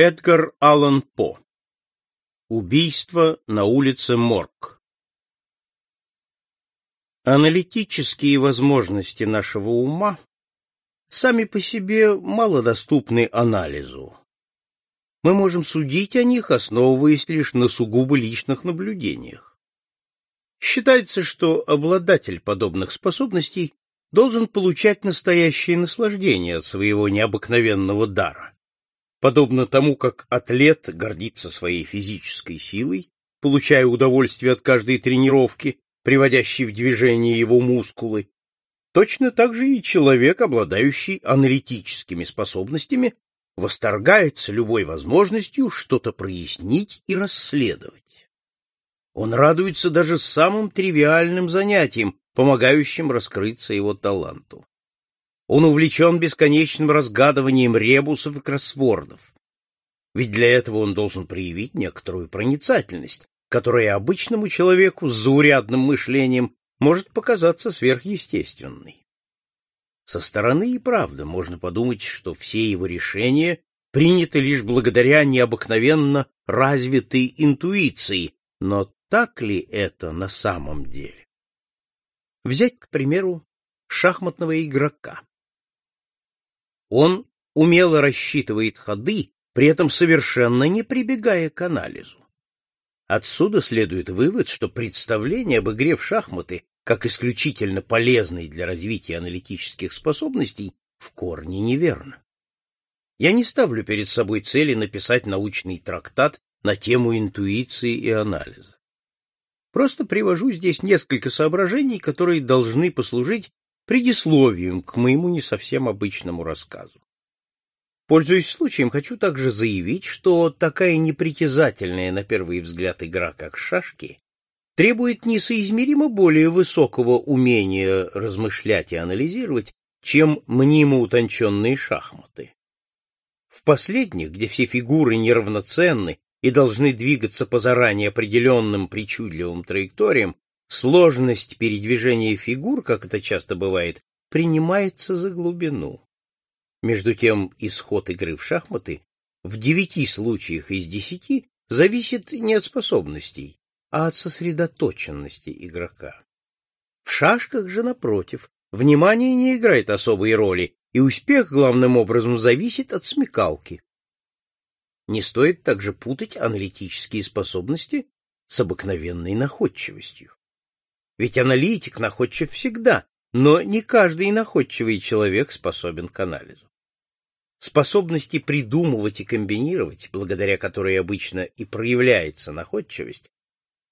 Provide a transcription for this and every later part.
Эдгар Аллан По. Убийство на улице Морг. Аналитические возможности нашего ума сами по себе мало доступны анализу. Мы можем судить о них, основываясь лишь на сугубо личных наблюдениях. Считается, что обладатель подобных способностей должен получать настоящее наслаждение от своего необыкновенного дара подобно тому, как атлет гордится своей физической силой, получая удовольствие от каждой тренировки, приводящей в движение его мускулы, точно так же и человек, обладающий аналитическими способностями, восторгается любой возможностью что-то прояснить и расследовать. Он радуется даже самым тривиальным занятиям, помогающим раскрыться его таланту. Он увлечен бесконечным разгадыванием ребусов и кроссвордов. Ведь для этого он должен проявить некоторую проницательность, которая обычному человеку с заурядным мышлением может показаться сверхъестественной. Со стороны и правда можно подумать, что все его решения приняты лишь благодаря необыкновенно развитой интуиции, но так ли это на самом деле? Взять, к примеру, шахматного игрока. Он умело рассчитывает ходы, при этом совершенно не прибегая к анализу. Отсюда следует вывод, что представление об игре в шахматы как исключительно полезной для развития аналитических способностей в корне неверно. Я не ставлю перед собой цели написать научный трактат на тему интуиции и анализа. Просто привожу здесь несколько соображений, которые должны послужить предисловием к моему не совсем обычному рассказу. Пользуясь случаем, хочу также заявить, что такая непритязательная на первый взгляд игра, как шашки, требует несоизмеримо более высокого умения размышлять и анализировать, чем мнимо утонченные шахматы. В последних, где все фигуры неравноценны и должны двигаться по заранее определенным причудливым траекториям, Сложность передвижения фигур, как это часто бывает, принимается за глубину. Между тем, исход игры в шахматы в девяти случаях из десяти зависит не от способностей, а от сосредоточенности игрока. В шашках же, напротив, внимание не играет особой роли, и успех главным образом зависит от смекалки. Не стоит также путать аналитические способности с обыкновенной находчивостью. Ведь аналитик находчив всегда, но не каждый находчивый человек способен к анализу. Способности придумывать и комбинировать, благодаря которой обычно и проявляется находчивость,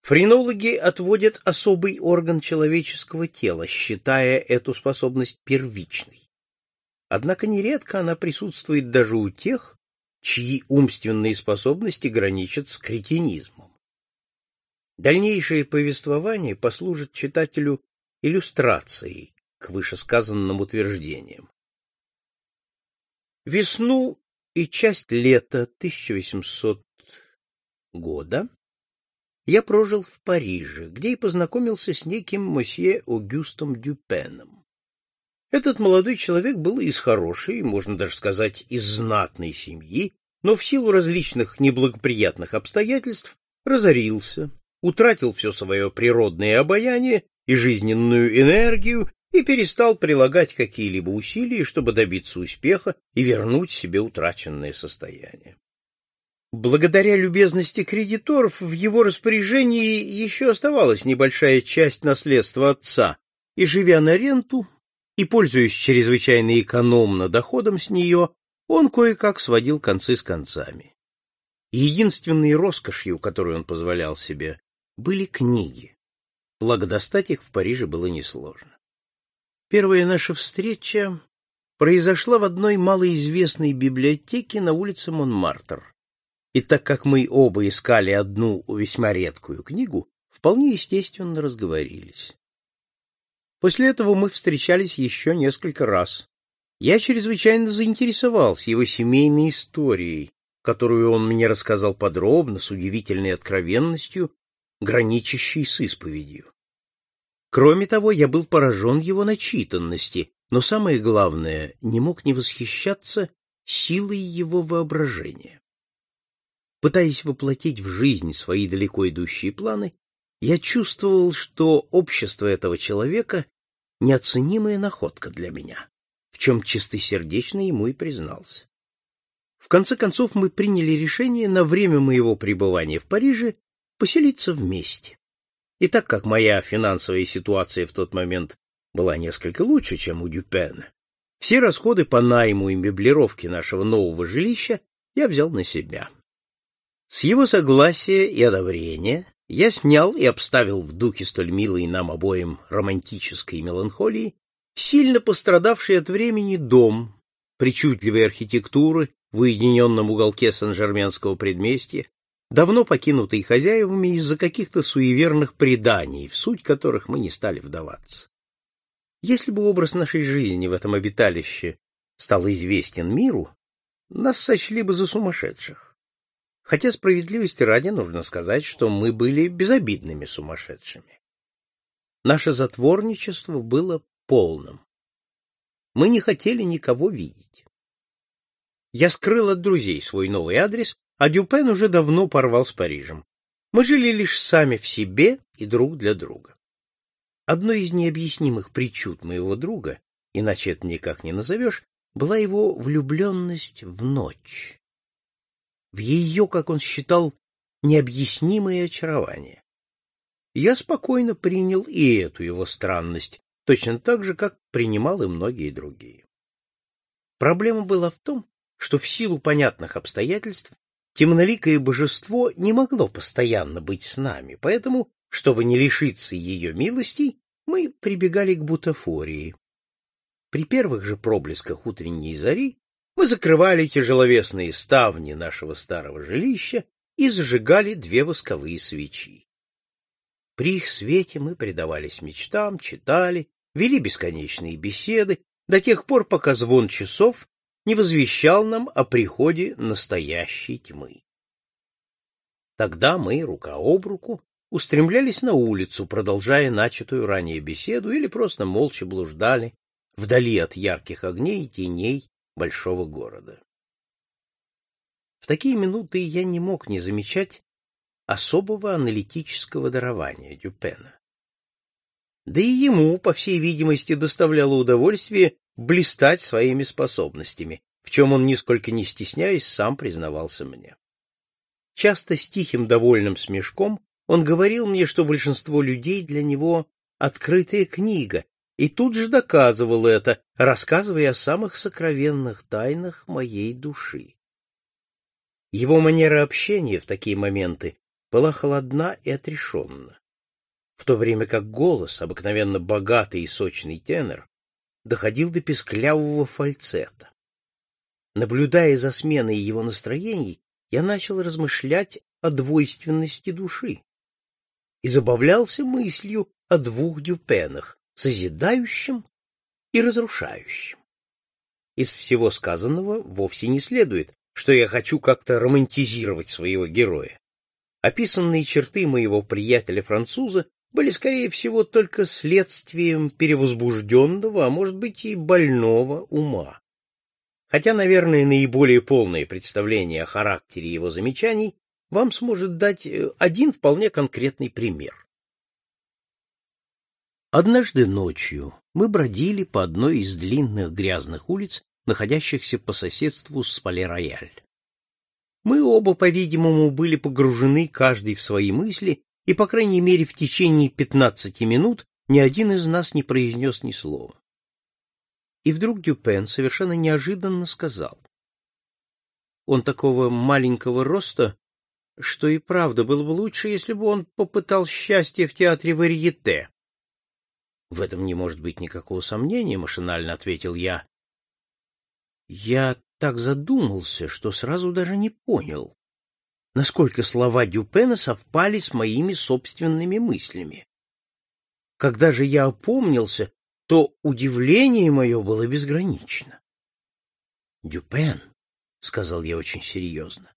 френологи отводят особый орган человеческого тела, считая эту способность первичной. Однако нередко она присутствует даже у тех, чьи умственные способности граничат с кретинизмом. Дальнейшее повествование послужит читателю иллюстрацией к вышесказанным утверждениям. Весну и часть лета 1800 года я прожил в Париже, где и познакомился с неким мосье Огюстом Дюпеном. Этот молодой человек был из хорошей, можно даже сказать, из знатной семьи, но в силу различных неблагоприятных обстоятельств разорился, утратил все свое природное обаяние и жизненную энергию и перестал прилагать какие-либо усилия, чтобы добиться успеха и вернуть себе утраченное состояние. Благодаря любезности кредиторов в его распоряжении еще оставалась небольшая часть наследства отца, и, живя на ренту и пользуясь чрезвычайно экономно доходом с нее, он кое-как сводил концы с концами. Единственной роскошью, которую он позволял себе, были книги. Благо достать их в Париже было несложно. Первая наша встреча произошла в одной малоизвестной библиотеке на улице Монмартр. И так как мы оба искали одну весьма редкую книгу, вполне естественно разговорились. После этого мы встречались еще несколько раз. Я чрезвычайно заинтересовался его семейной историей, которую он мне рассказал подробно, с удивительной откровенностью граничащей с исповедью. Кроме того, я был поражен его начитанности, но самое главное, не мог не восхищаться силой его воображения. Пытаясь воплотить в жизнь свои далеко идущие планы, я чувствовал, что общество этого человека — неоценимая находка для меня, в чем чистосердечно ему и признался. В конце концов мы приняли решение на время моего пребывания в Париже поселиться вместе. И так как моя финансовая ситуация в тот момент была несколько лучше, чем у Дюпена, все расходы по найму и меблировке нашего нового жилища я взял на себя. С его согласия и одобрения я снял и обставил в духе столь милой нам обоим романтической меланхолии сильно пострадавший от времени дом причудливой архитектуры в уединенном уголке Сан-Жерменского предместья, давно покинутый хозяевами из-за каких-то суеверных преданий, в суть которых мы не стали вдаваться. Если бы образ нашей жизни в этом обиталище стал известен миру, нас сочли бы за сумасшедших. Хотя справедливости ради нужно сказать, что мы были безобидными сумасшедшими. Наше затворничество было полным. Мы не хотели никого видеть. Я скрыл от друзей свой новый адрес, а Дюпен уже давно порвал с Парижем. Мы жили лишь сами в себе и друг для друга. Одной из необъяснимых причуд моего друга, иначе это никак не назовешь, была его влюбленность в ночь в ее, как он считал, необъяснимое очарование. Я спокойно принял и эту его странность, точно так же, как принимал и многие другие. Проблема была в том, что в силу понятных обстоятельств темноликое божество не могло постоянно быть с нами, поэтому, чтобы не лишиться ее милостей, мы прибегали к бутафории. При первых же проблесках утренней зари мы закрывали тяжеловесные ставни нашего старого жилища и зажигали две восковые свечи. При их свете мы предавались мечтам, читали, вели бесконечные беседы до тех пор, пока звон часов не возвещал нам о приходе настоящей тьмы. Тогда мы, рука об руку, устремлялись на улицу, продолжая начатую ранее беседу, или просто молча блуждали вдали от ярких огней и теней большого города. В такие минуты я не мог не замечать особого аналитического дарования Дюпена. Да и ему, по всей видимости, доставляло удовольствие блистать своими способностями, в чем он, нисколько не стесняясь, сам признавался мне. Часто с тихим довольным смешком он говорил мне, что большинство людей для него — открытая книга, и тут же доказывал это, рассказывая о самых сокровенных тайнах моей души. Его манера общения в такие моменты была холодна и отрешенна, в то время как голос, обыкновенно богатый и сочный тенор, доходил до песклявого фальцета. Наблюдая за сменой его настроений, я начал размышлять о двойственности души и забавлялся мыслью о двух дюпенах, созидающим и разрушающим. Из всего сказанного вовсе не следует, что я хочу как-то романтизировать своего героя. Описанные черты моего приятеля-француза были, скорее всего, только следствием перевозбужденного, а может быть и больного ума. Хотя, наверное, наиболее полное представление о характере его замечаний вам сможет дать э, один вполне конкретный пример. Однажды ночью мы бродили по одной из длинных грязных улиц, находящихся по соседству с Пале-Рояль. Мы оба, по-видимому, были погружены каждый в свои мысли, и, по крайней мере, в течение пятнадцати минут ни один из нас не произнес ни слова. И вдруг Дюпен совершенно неожиданно сказал. Он такого маленького роста, что и правда было бы лучше, если бы он попытал счастье в театре Варьете. В этом не может быть никакого сомнения, машинально ответил я. Я так задумался, что сразу даже не понял, насколько слова Дюпена совпали с моими собственными мыслями. Когда же я опомнился, то удивление мое было безгранично. Дюпен, сказал я очень серьезно,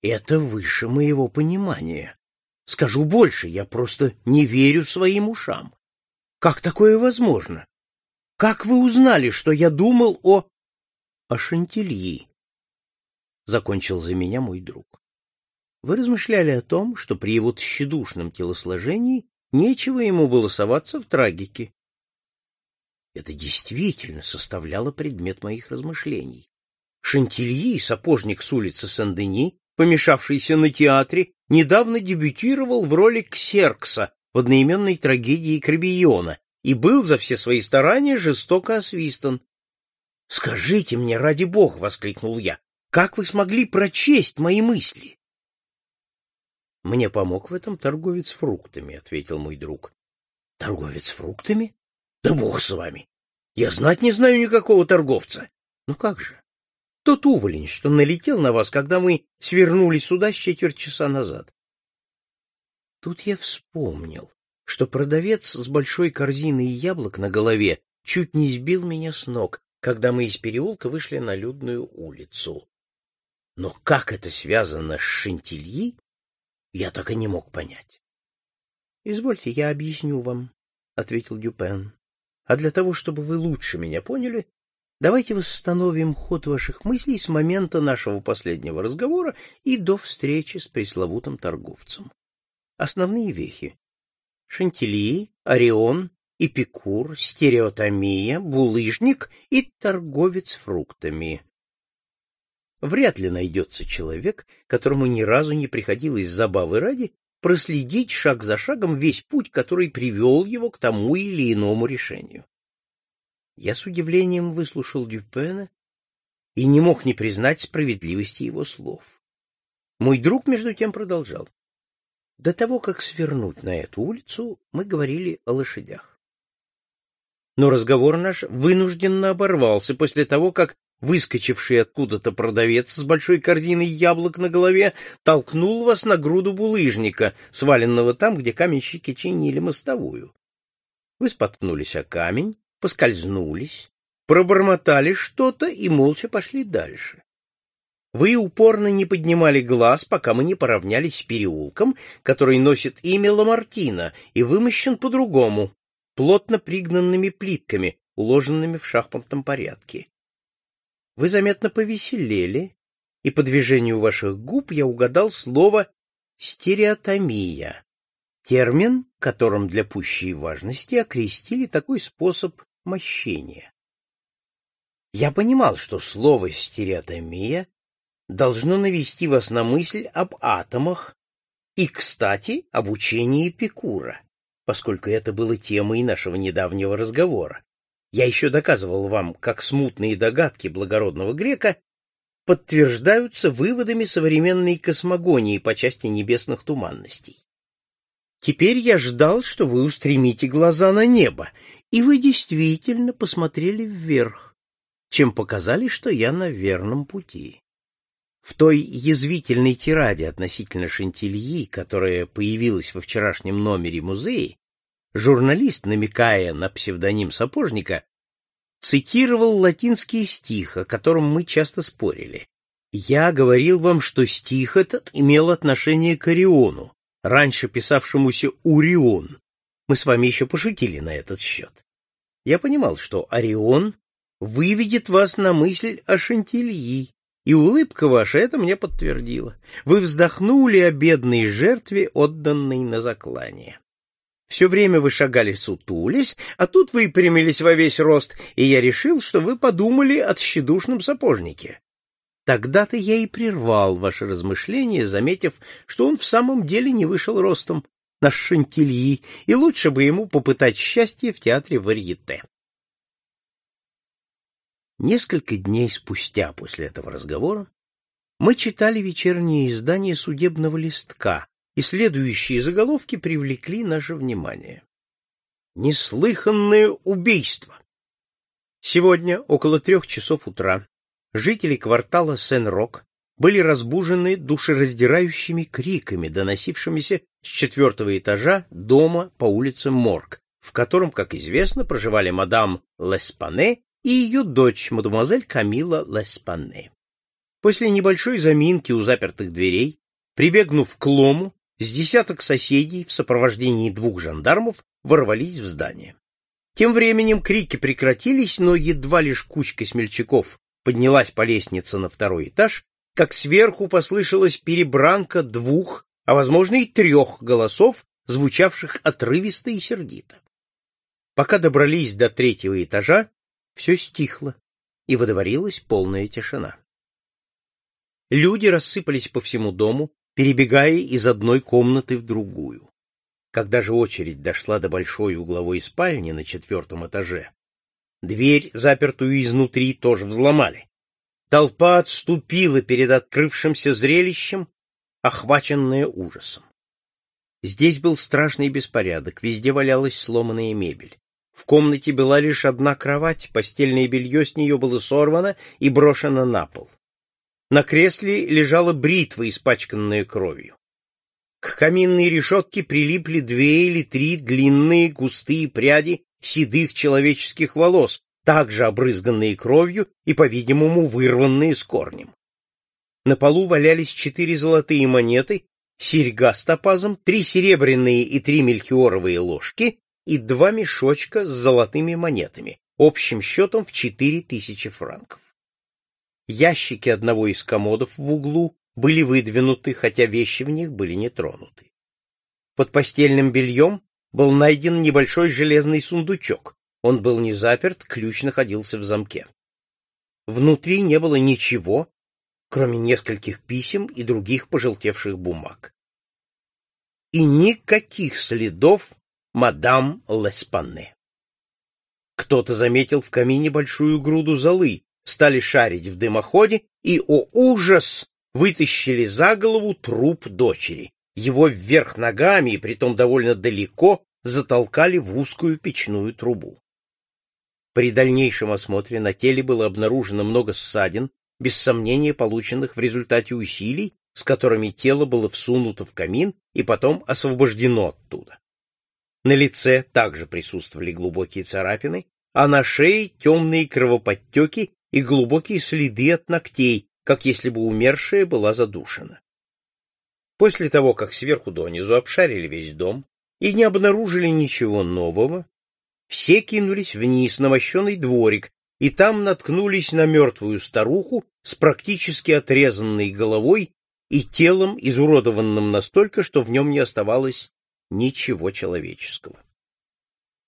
это выше моего понимания. Скажу больше, я просто не верю своим ушам. Как такое возможно? Как вы узнали, что я думал о... о Шантильи? Закончил за меня мой друг. Вы размышляли о том, что при его тщедушном телосложении нечего ему было соваться в трагике. Это действительно составляло предмет моих размышлений. Шантильи, сапожник с улицы Сен-Дени, помешавшийся на театре, недавно дебютировал в роли Ксеркса в одноименной трагедии Крабиона и был за все свои старания жестоко освистан. — Скажите мне, ради бога! — воскликнул я. — Как вы смогли прочесть мои мысли? — Мне помог в этом торговец фруктами, — ответил мой друг. — Торговец фруктами? Да бог с вами! Я знать не знаю никакого торговца. Ну как же? Тот уволень, что налетел на вас, когда мы свернули сюда с четверть часа назад. Тут я вспомнил, что продавец с большой корзиной яблок на голове чуть не сбил меня с ног, когда мы из переулка вышли на людную улицу. Но как это связано с Шентильи, я так и не мог понять. — Извольте, я объясню вам, — ответил Дюпен. — А для того, чтобы вы лучше меня поняли, давайте восстановим ход ваших мыслей с момента нашего последнего разговора и до встречи с пресловутым торговцем. Основные вехи. Шантильи, Орион, Эпикур, стереотомия, булыжник и торговец фруктами. Вряд ли найдется человек, которому ни разу не приходилось забавы ради проследить шаг за шагом весь путь, который привел его к тому или иному решению. Я с удивлением выслушал Дюпена и не мог не признать справедливости его слов. Мой друг, между тем, продолжал. До того, как свернуть на эту улицу, мы говорили о лошадях. Но разговор наш вынужденно оборвался после того, как выскочивший откуда-то продавец с большой корзиной яблок на голове толкнул вас на груду булыжника, сваленного там, где каменщики чинили мостовую. Вы споткнулись о камень, поскользнулись, пробормотали что-то и молча пошли дальше. Вы упорно не поднимали глаз, пока мы не поравнялись с переулком, который носит имя Ламартина и вымощен по-другому, плотно пригнанными плитками, уложенными в шахматном порядке. Вы заметно повеселели, и по движению ваших губ я угадал слово «стереотомия», термин, которым для пущей важности окрестили такой способ мощения. Я понимал, что слово «стереотомия» должно навести вас на мысль об атомах и, кстати, об учении Эпикура, поскольку это было темой нашего недавнего разговора. Я еще доказывал вам, как смутные догадки благородного грека подтверждаются выводами современной космогонии по части небесных туманностей. Теперь я ждал, что вы устремите глаза на небо, и вы действительно посмотрели вверх, чем показали, что я на верном пути. В той язвительной тираде относительно Шантильи, которая появилась во вчерашнем номере музея, журналист, намекая на псевдоним сапожника, цитировал латинский стих, о котором мы часто спорили. Я говорил вам, что стих этот имел отношение к Ориону, раньше писавшемуся Урион. Мы с вами еще пошутили на этот счет. Я понимал, что Орион выведет вас на мысль о Шантильи, и улыбка ваша это мне подтвердила. Вы вздохнули о бедной жертве, отданной на заклание. Все время вы шагали сутулись, а тут вы примились во весь рост, и я решил, что вы подумали о тщедушном сапожнике. Тогда-то я и прервал ваши размышления, заметив, что он в самом деле не вышел ростом, наш Шантильи, и лучше бы ему попытать счастье в театре Варьете. Несколько дней спустя после этого разговора мы читали вечернее издание судебного листка, и следующие заголовки привлекли наше внимание. Неслыханное убийство! Сегодня, около трех часов утра, жители квартала Сен-Рок были разбужены душераздирающими криками, доносившимися с четвертого этажа дома по улице Морг, в котором, как известно, проживали мадам Леспане и ее дочь, мадемуазель Камила Леспанне. После небольшой заминки у запертых дверей, прибегнув к лому, с десяток соседей в сопровождении двух жандармов ворвались в здание. Тем временем крики прекратились, но едва лишь кучка смельчаков поднялась по лестнице на второй этаж, как сверху послышалась перебранка двух, а возможно и трех голосов, звучавших отрывисто и сердито. Пока добрались до третьего этажа, все стихло, и водоворилась полная тишина. Люди рассыпались по всему дому, перебегая из одной комнаты в другую. Когда же очередь дошла до большой угловой спальни на четвертом этаже, дверь, запертую изнутри, тоже взломали. Толпа отступила перед открывшимся зрелищем, охваченная ужасом. Здесь был страшный беспорядок, везде валялась сломанная мебель. В комнате была лишь одна кровать, постельное белье с нее было сорвано и брошено на пол. На кресле лежала бритва, испачканная кровью. К каминной решетке прилипли две или три длинные густые пряди седых человеческих волос, также обрызганные кровью и, по-видимому, вырванные с корнем. На полу валялись четыре золотые монеты, серьга с топазом, три серебряные и три мельхиоровые ложки и два мешочка с золотыми монетами, общим счетом в четыре тысячи франков. Ящики одного из комодов в углу были выдвинуты, хотя вещи в них были не тронуты. Под постельным бельем был найден небольшой железный сундучок. Он был не заперт, ключ находился в замке. Внутри не было ничего, кроме нескольких писем и других пожелтевших бумаг. И никаких следов мадам Леспанне. Кто-то заметил в камине большую груду золы, стали шарить в дымоходе и, о ужас, вытащили за голову труп дочери. Его вверх ногами, и притом довольно далеко, затолкали в узкую печную трубу. При дальнейшем осмотре на теле было обнаружено много ссадин, без сомнения полученных в результате усилий, с которыми тело было всунуто в камин и потом освобождено оттуда. На лице также присутствовали глубокие царапины, а на шее темные кровоподтеки и глубокие следы от ногтей, как если бы умершая была задушена. После того, как сверху донизу обшарили весь дом и не обнаружили ничего нового, все кинулись вниз на мощенный дворик, и там наткнулись на мертвую старуху с практически отрезанной головой и телом, изуродованным настолько, что в нем не оставалось ничего человеческого.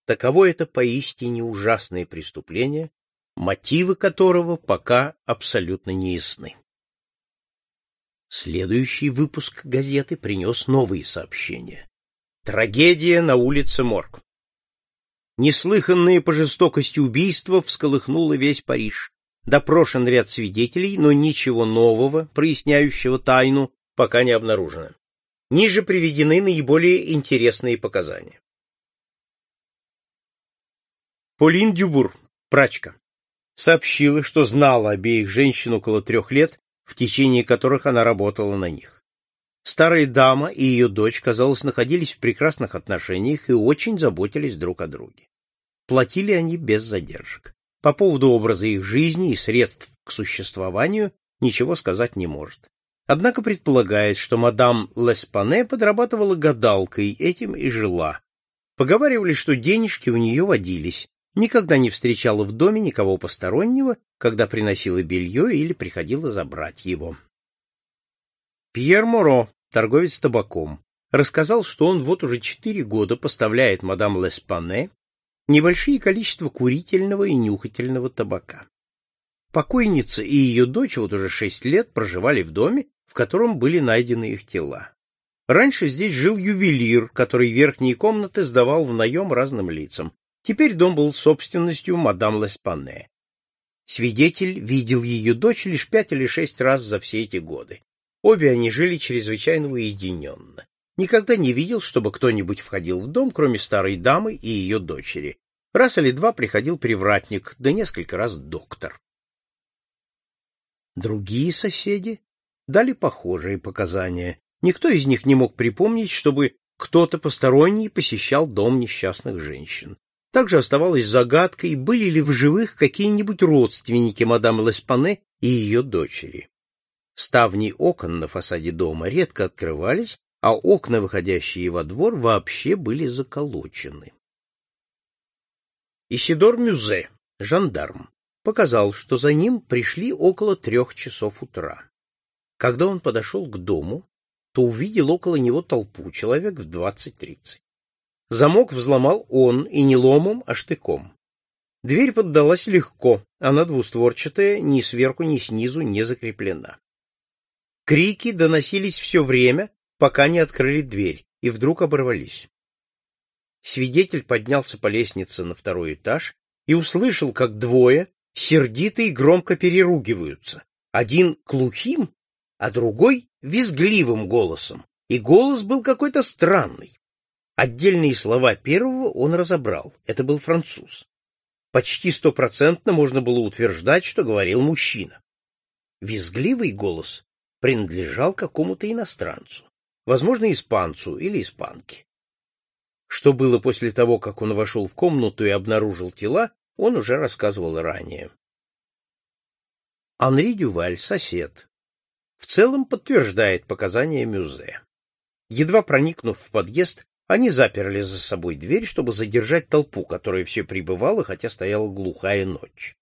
Таково это поистине ужасное преступление, мотивы которого пока абсолютно неясны. Следующий выпуск газеты принес новые сообщения. Трагедия на улице Морг. Неслыханное по жестокости убийство всколыхнуло весь Париж. Допрошен ряд свидетелей, но ничего нового, проясняющего тайну, пока не обнаружено. Ниже приведены наиболее интересные показания. Полин Дюбур, прачка, сообщила, что знала обеих женщин около трех лет, в течение которых она работала на них. Старая дама и ее дочь, казалось, находились в прекрасных отношениях и очень заботились друг о друге. Платили они без задержек. По поводу образа их жизни и средств к существованию ничего сказать не может. Однако предполагает, что мадам Леспане подрабатывала гадалкой, этим и жила. Поговаривали, что денежки у нее водились, никогда не встречала в доме никого постороннего, когда приносила белье или приходила забрать его. Пьер Моро, торговец табаком, рассказал, что он вот уже четыре года поставляет мадам Леспане небольшие количества курительного и нюхательного табака. Покойница и ее дочь вот уже шесть лет проживали в доме, в котором были найдены их тела. Раньше здесь жил ювелир, который верхние комнаты сдавал в наем разным лицам. Теперь дом был собственностью мадам Леспане. Свидетель видел ее дочь лишь пять или шесть раз за все эти годы. Обе они жили чрезвычайно уединенно. Никогда не видел, чтобы кто-нибудь входил в дом, кроме старой дамы и ее дочери. Раз или два приходил привратник, да несколько раз доктор. Другие соседи дали похожие показания. Никто из них не мог припомнить, чтобы кто-то посторонний посещал дом несчастных женщин. Также оставалось загадкой, были ли в живых какие-нибудь родственники мадам Леспане и ее дочери. Ставни окон на фасаде дома редко открывались, а окна, выходящие во двор, вообще были заколочены. Исидор Мюзе, жандарм, показал, что за ним пришли около трех часов утра. Когда он подошел к дому, то увидел около него толпу, человек в двадцать-тридцать. Замок взломал он, и не ломом, а штыком. Дверь поддалась легко, она двустворчатая, ни сверху, ни снизу не закреплена. Крики доносились все время, пока не открыли дверь, и вдруг оборвались. Свидетель поднялся по лестнице на второй этаж и услышал, как двое сердито и громко переругиваются. Один глухим, а другой визгливым голосом, и голос был какой-то странный. Отдельные слова первого он разобрал, это был француз. Почти стопроцентно можно было утверждать, что говорил мужчина. Визгливый голос принадлежал какому-то иностранцу, возможно, испанцу или испанке. Что было после того, как он вошел в комнату и обнаружил тела, он уже рассказывал ранее. Анри Дюваль, сосед, в целом подтверждает показания Мюзе. Едва проникнув в подъезд, они заперли за собой дверь, чтобы задержать толпу, которая все прибывала, хотя стояла глухая ночь.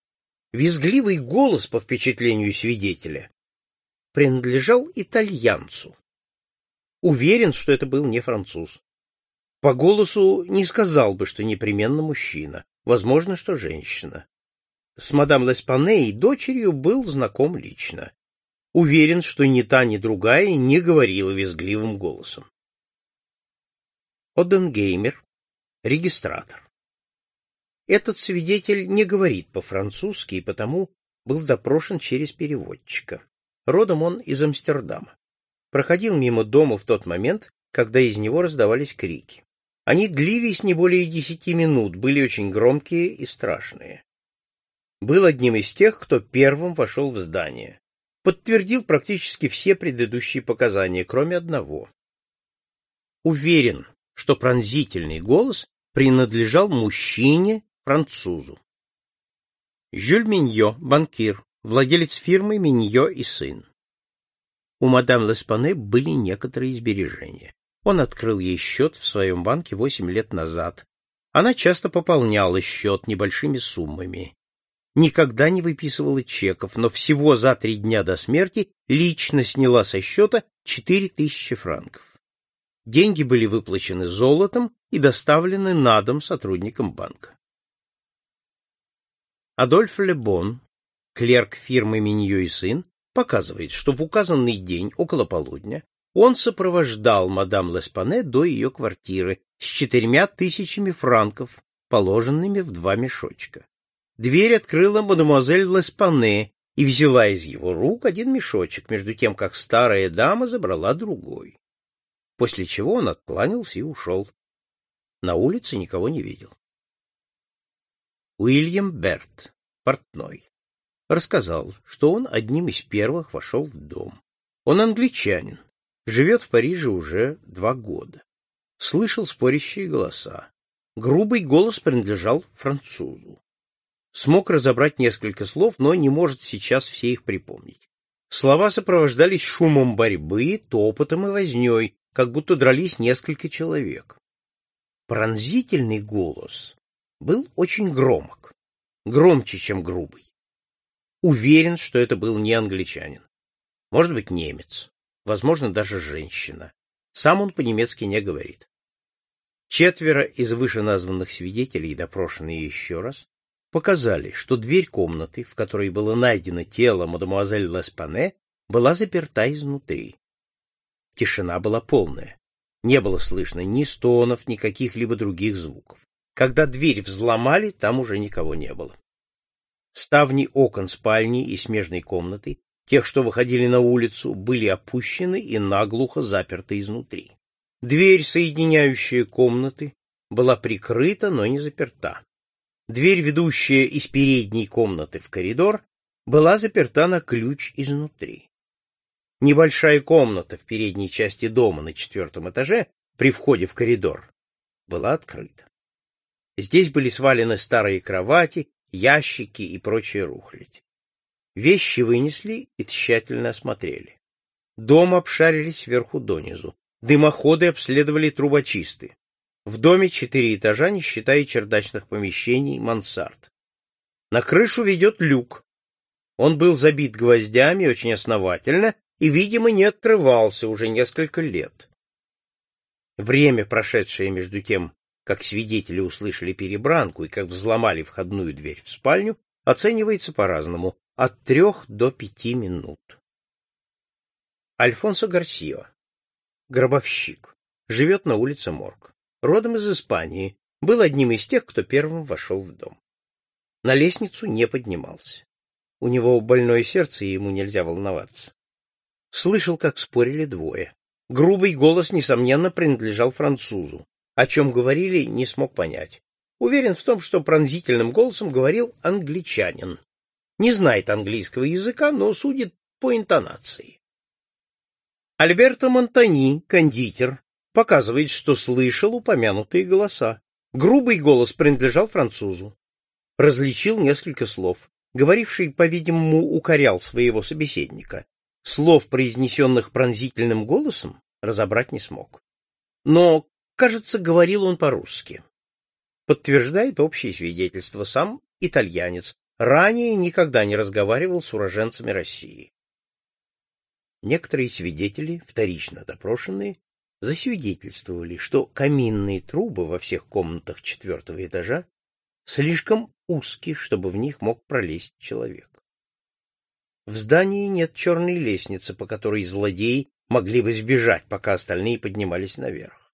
Визгливый голос, по впечатлению свидетеля, принадлежал итальянцу. Уверен, что это был не француз. По голосу не сказал бы, что непременно мужчина, возможно, что женщина. С мадам Леспане и дочерью был знаком лично. Уверен, что ни та, ни другая не говорила визгливым голосом. Оденгеймер, регистратор. Этот свидетель не говорит по-французски и потому был допрошен через переводчика. Родом он из Амстердама. Проходил мимо дома в тот момент, когда из него раздавались крики. Они длились не более десяти минут, были очень громкие и страшные. Был одним из тех, кто первым вошел в здание. Подтвердил практически все предыдущие показания, кроме одного. Уверен, что пронзительный голос принадлежал мужчине-французу. Жюль Миньо, банкир, владелец фирмы Миньо и сын. У мадам Леспане были некоторые сбережения. Он открыл ей счет в своем банке восемь лет назад. Она часто пополняла счет небольшими суммами. Никогда не выписывала чеков, но всего за три дня до смерти лично сняла со счета четыре тысячи франков. Деньги были выплачены золотом и доставлены на дом сотрудникам банка. Адольф Лебон, клерк фирмы Миньо и сын, показывает, что в указанный день около полудня он сопровождал мадам Леспане до ее квартиры с четырьмя тысячами франков, положенными в два мешочка. Дверь открыла мадемуазель Леспане и взяла из его рук один мешочек, между тем, как старая дама забрала другой. После чего он откланялся и ушел. На улице никого не видел. Уильям Берт, портной, рассказал, что он одним из первых вошел в дом. Он англичанин, Живет в Париже уже два года. Слышал спорящие голоса. Грубый голос принадлежал французу. Смог разобрать несколько слов, но не может сейчас все их припомнить. Слова сопровождались шумом борьбы, топотом и вознёй, как будто дрались несколько человек. Пронзительный голос был очень громок, громче, чем грубый. Уверен, что это был не англичанин. Может быть, немец возможно, даже женщина. Сам он по-немецки не говорит. Четверо из вышеназванных свидетелей, допрошенные еще раз, показали, что дверь комнаты, в которой было найдено тело мадемуазель Леспане, была заперта изнутри. Тишина была полная. Не было слышно ни стонов, ни каких-либо других звуков. Когда дверь взломали, там уже никого не было. Ставни окон спальни и смежной комнаты Тех, что выходили на улицу, были опущены и наглухо заперты изнутри. Дверь, соединяющая комнаты, была прикрыта, но не заперта. Дверь, ведущая из передней комнаты в коридор, была заперта на ключ изнутри. Небольшая комната в передней части дома на четвертом этаже при входе в коридор была открыта. Здесь были свалены старые кровати, ящики и прочая рухлядь. Вещи вынесли и тщательно осмотрели. Дом обшарили сверху донизу. Дымоходы обследовали трубочисты. В доме четыре этажа, не считая чердачных помещений, мансард. На крышу ведет люк. Он был забит гвоздями очень основательно и, видимо, не открывался уже несколько лет. Время, прошедшее между тем, как свидетели услышали перебранку и как взломали входную дверь в спальню, оценивается по-разному — от трех до пяти минут. Альфонсо Гарсио, гробовщик, живет на улице Морг. Родом из Испании, был одним из тех, кто первым вошел в дом. На лестницу не поднимался. У него больное сердце, и ему нельзя волноваться. Слышал, как спорили двое. Грубый голос, несомненно, принадлежал французу. О чем говорили, не смог понять. Уверен в том, что пронзительным голосом говорил англичанин. Не знает английского языка, но судит по интонации. Альберто Монтани, кондитер, показывает, что слышал упомянутые голоса. Грубый голос принадлежал французу. Различил несколько слов. Говоривший, по-видимому, укорял своего собеседника. Слов, произнесенных пронзительным голосом, разобрать не смог. Но, кажется, говорил он по-русски. Подтверждает общее свидетельство сам итальянец, ранее никогда не разговаривал с уроженцами России. Некоторые свидетели, вторично допрошенные, засвидетельствовали, что каминные трубы во всех комнатах четвертого этажа слишком узкие, чтобы в них мог пролезть человек. В здании нет черной лестницы, по которой злодеи могли бы сбежать, пока остальные поднимались наверх.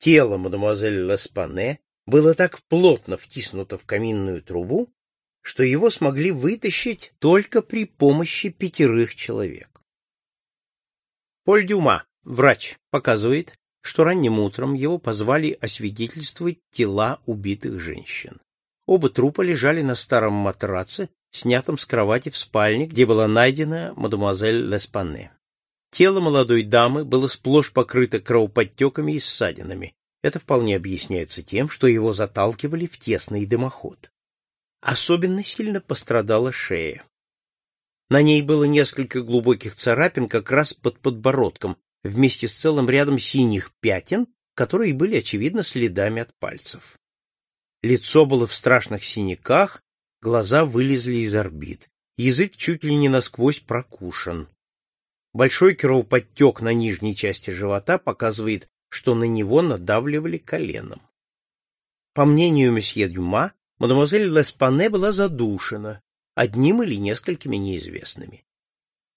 Тело мадемуазель Ласпане было так плотно втиснуто в каминную трубу, что его смогли вытащить только при помощи пятерых человек. Поль Дюма, врач, показывает, что ранним утром его позвали освидетельствовать тела убитых женщин. Оба трупа лежали на старом матраце, снятом с кровати в спальне, где была найдена мадемуазель Леспане. Тело молодой дамы было сплошь покрыто кровоподтеками и ссадинами. Это вполне объясняется тем, что его заталкивали в тесный дымоход. Особенно сильно пострадала шея. На ней было несколько глубоких царапин как раз под подбородком, вместе с целым рядом синих пятен, которые были, очевидно, следами от пальцев. Лицо было в страшных синяках, глаза вылезли из орбит, язык чуть ли не насквозь прокушен. Большой кровоподтек на нижней части живота показывает, что на него надавливали коленом. По мнению месье Дюма, мадемуазель Леспане была задушена одним или несколькими неизвестными.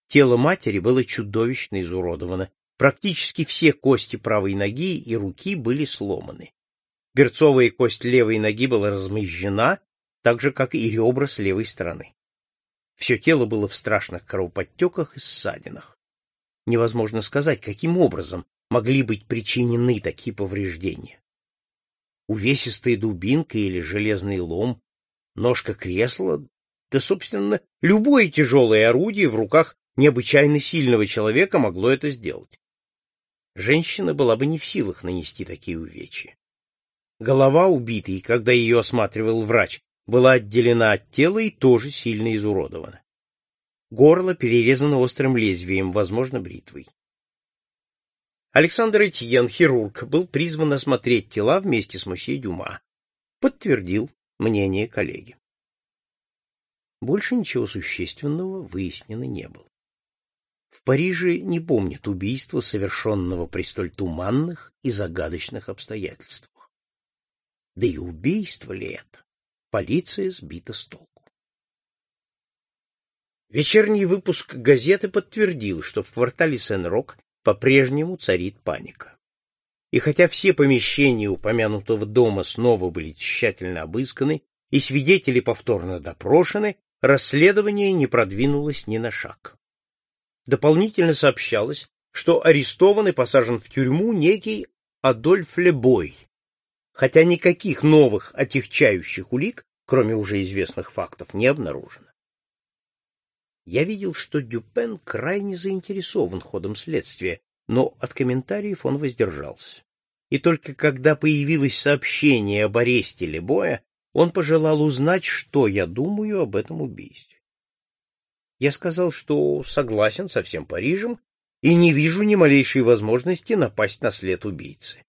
Тело матери было чудовищно изуродовано, практически все кости правой ноги и руки были сломаны. Берцовая кость левой ноги была размозжена, так же, как и ребра с левой стороны. Все тело было в страшных кровоподтеках и ссадинах. Невозможно сказать, каким образом могли быть причинены такие повреждения. Увесистая дубинка или железный лом, ножка кресла, да, собственно, любое тяжелое орудие в руках необычайно сильного человека могло это сделать. Женщина была бы не в силах нанести такие увечья. Голова убитой, когда ее осматривал врач, была отделена от тела и тоже сильно изуродована. Горло перерезано острым лезвием, возможно, бритвой. Александр Этьен, хирург, был призван осмотреть тела вместе с мосье Дюма. Подтвердил мнение коллеги. Больше ничего существенного выяснено не было. В Париже не помнят убийства, совершенного при столь туманных и загадочных обстоятельствах. Да и убийство ли это? Полиция сбита с толку. Вечерний выпуск газеты подтвердил, что в квартале Сен-Рок по-прежнему царит паника. И хотя все помещения упомянутого дома снова были тщательно обысканы и свидетели повторно допрошены, расследование не продвинулось ни на шаг. Дополнительно сообщалось, что арестован и посажен в тюрьму некий Адольф Лебой, хотя никаких новых отягчающих улик, кроме уже известных фактов, не обнаружено. Я видел, что Дюпен крайне заинтересован ходом следствия, но от комментариев он воздержался. И только когда появилось сообщение об аресте Лебоя, он пожелал узнать, что я думаю об этом убийстве. Я сказал, что согласен со всем Парижем и не вижу ни малейшей возможности напасть на след убийцы.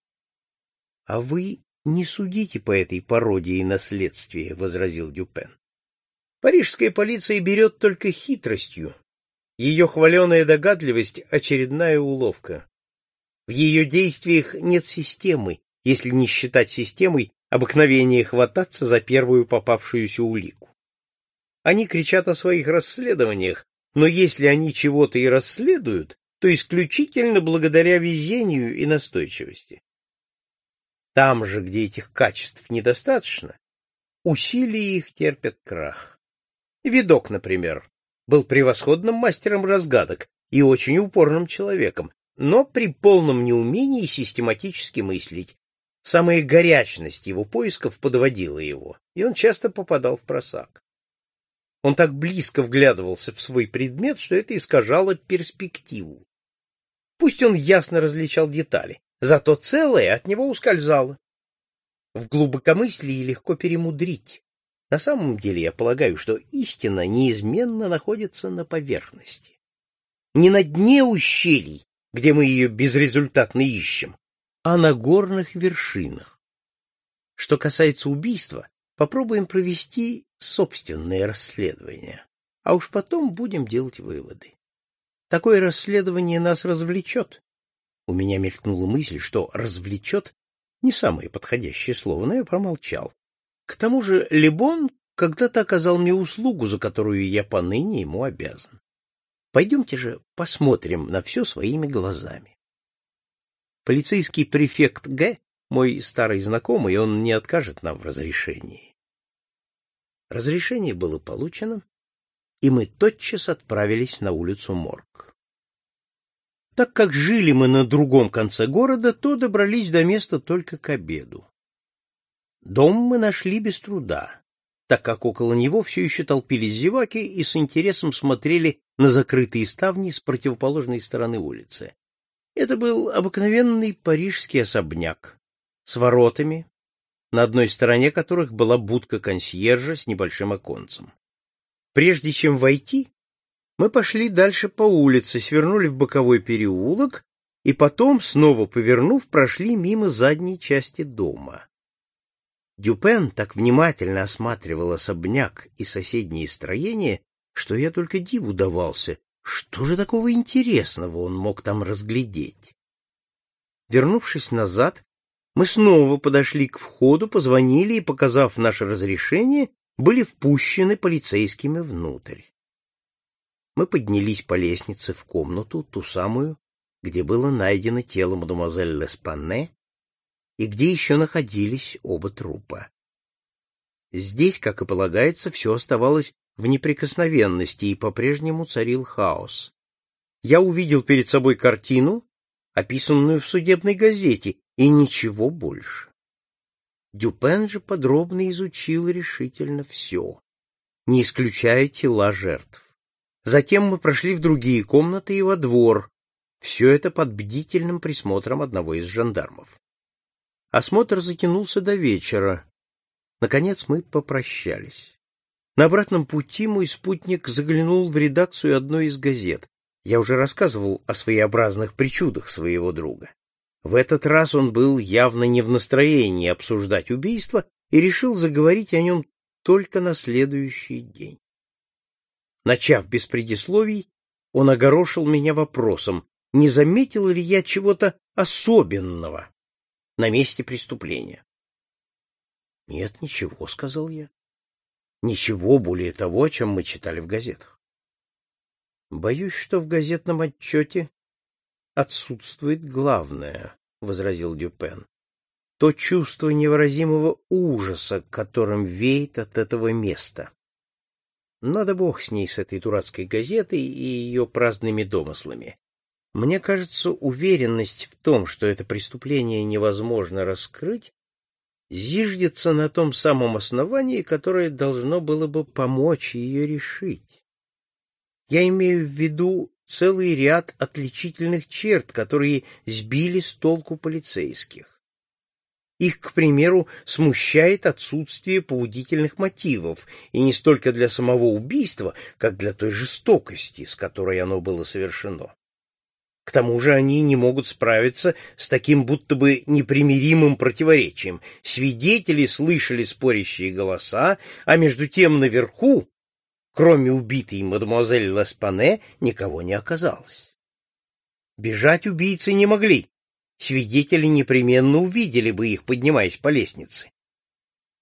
— А вы не судите по этой пародии наследствия, — возразил Дюпен. Парижская полиция берет только хитростью. Ее хваленая догадливость — очередная уловка. В ее действиях нет системы, если не считать системой обыкновение хвататься за первую попавшуюся улику. Они кричат о своих расследованиях, но если они чего-то и расследуют, то исключительно благодаря везению и настойчивости. Там же, где этих качеств недостаточно, усилия их терпят крах. Видок, например, был превосходным мастером разгадок и очень упорным человеком, но при полном неумении систематически мыслить. Самая горячность его поисков подводила его, и он часто попадал в просак. Он так близко вглядывался в свой предмет, что это искажало перспективу. Пусть он ясно различал детали, зато целое от него ускользало. В глубокомыслии легко перемудрить. На самом деле я полагаю, что истина неизменно находится на поверхности. Не на дне ущелий, где мы ее безрезультатно ищем, а на горных вершинах. Что касается убийства, попробуем провести собственное расследование, а уж потом будем делать выводы. Такое расследование нас развлечет. У меня мелькнула мысль, что «развлечет» — не самое подходящее слово, но я промолчал. К тому же Лебон когда-то оказал мне услугу, за которую я поныне ему обязан. Пойдемте же посмотрим на все своими глазами. Полицейский префект Г. мой старый знакомый, он не откажет нам в разрешении. Разрешение было получено, и мы тотчас отправились на улицу Морг. Так как жили мы на другом конце города, то добрались до места только к обеду. Дом мы нашли без труда так как около него все еще толпились зеваки и с интересом смотрели на закрытые ставни с противоположной стороны улицы. Это был обыкновенный парижский особняк с воротами, на одной стороне которых была будка консьержа с небольшим оконцем. Прежде чем войти, мы пошли дальше по улице, свернули в боковой переулок и потом, снова повернув, прошли мимо задней части дома. Дюпен так внимательно осматривал особняк и соседние строения, что я только диву давался, что же такого интересного он мог там разглядеть. Вернувшись назад, мы снова подошли к входу, позвонили и, показав наше разрешение, были впущены полицейскими внутрь. Мы поднялись по лестнице в комнату, ту самую, где было найдено тело мадемуазель Леспанне и где еще находились оба трупа. Здесь, как и полагается, все оставалось в неприкосновенности, и по-прежнему царил хаос. Я увидел перед собой картину, описанную в судебной газете, и ничего больше. Дюпен же подробно изучил решительно все, не исключая тела жертв. Затем мы прошли в другие комнаты и во двор, все это под бдительным присмотром одного из жандармов. Осмотр затянулся до вечера. Наконец мы попрощались. На обратном пути мой спутник заглянул в редакцию одной из газет. Я уже рассказывал о своеобразных причудах своего друга. В этот раз он был явно не в настроении обсуждать убийство и решил заговорить о нем только на следующий день. Начав без предисловий, он огорошил меня вопросом, не заметил ли я чего-то особенного на месте преступления. — Нет, ничего, — сказал я. — Ничего более того, о чем мы читали в газетах. — Боюсь, что в газетном отчете отсутствует главное, — возразил Дюпен. — То чувство невыразимого ужаса, которым веет от этого места. Надо бог с ней, с этой дурацкой газетой и ее праздными домыслами. Мне кажется, уверенность в том, что это преступление невозможно раскрыть, зиждется на том самом основании, которое должно было бы помочь ее решить. Я имею в виду целый ряд отличительных черт, которые сбили с толку полицейских. Их, к примеру, смущает отсутствие побудительных мотивов, и не столько для самого убийства, как для той жестокости, с которой оно было совершено. К тому же они не могут справиться с таким будто бы непримиримым противоречием. Свидетели слышали спорящие голоса, а между тем наверху Кроме убитой мадемуазель Ласпане никого не оказалось. Бежать убийцы не могли. Свидетели непременно увидели бы их, поднимаясь по лестнице.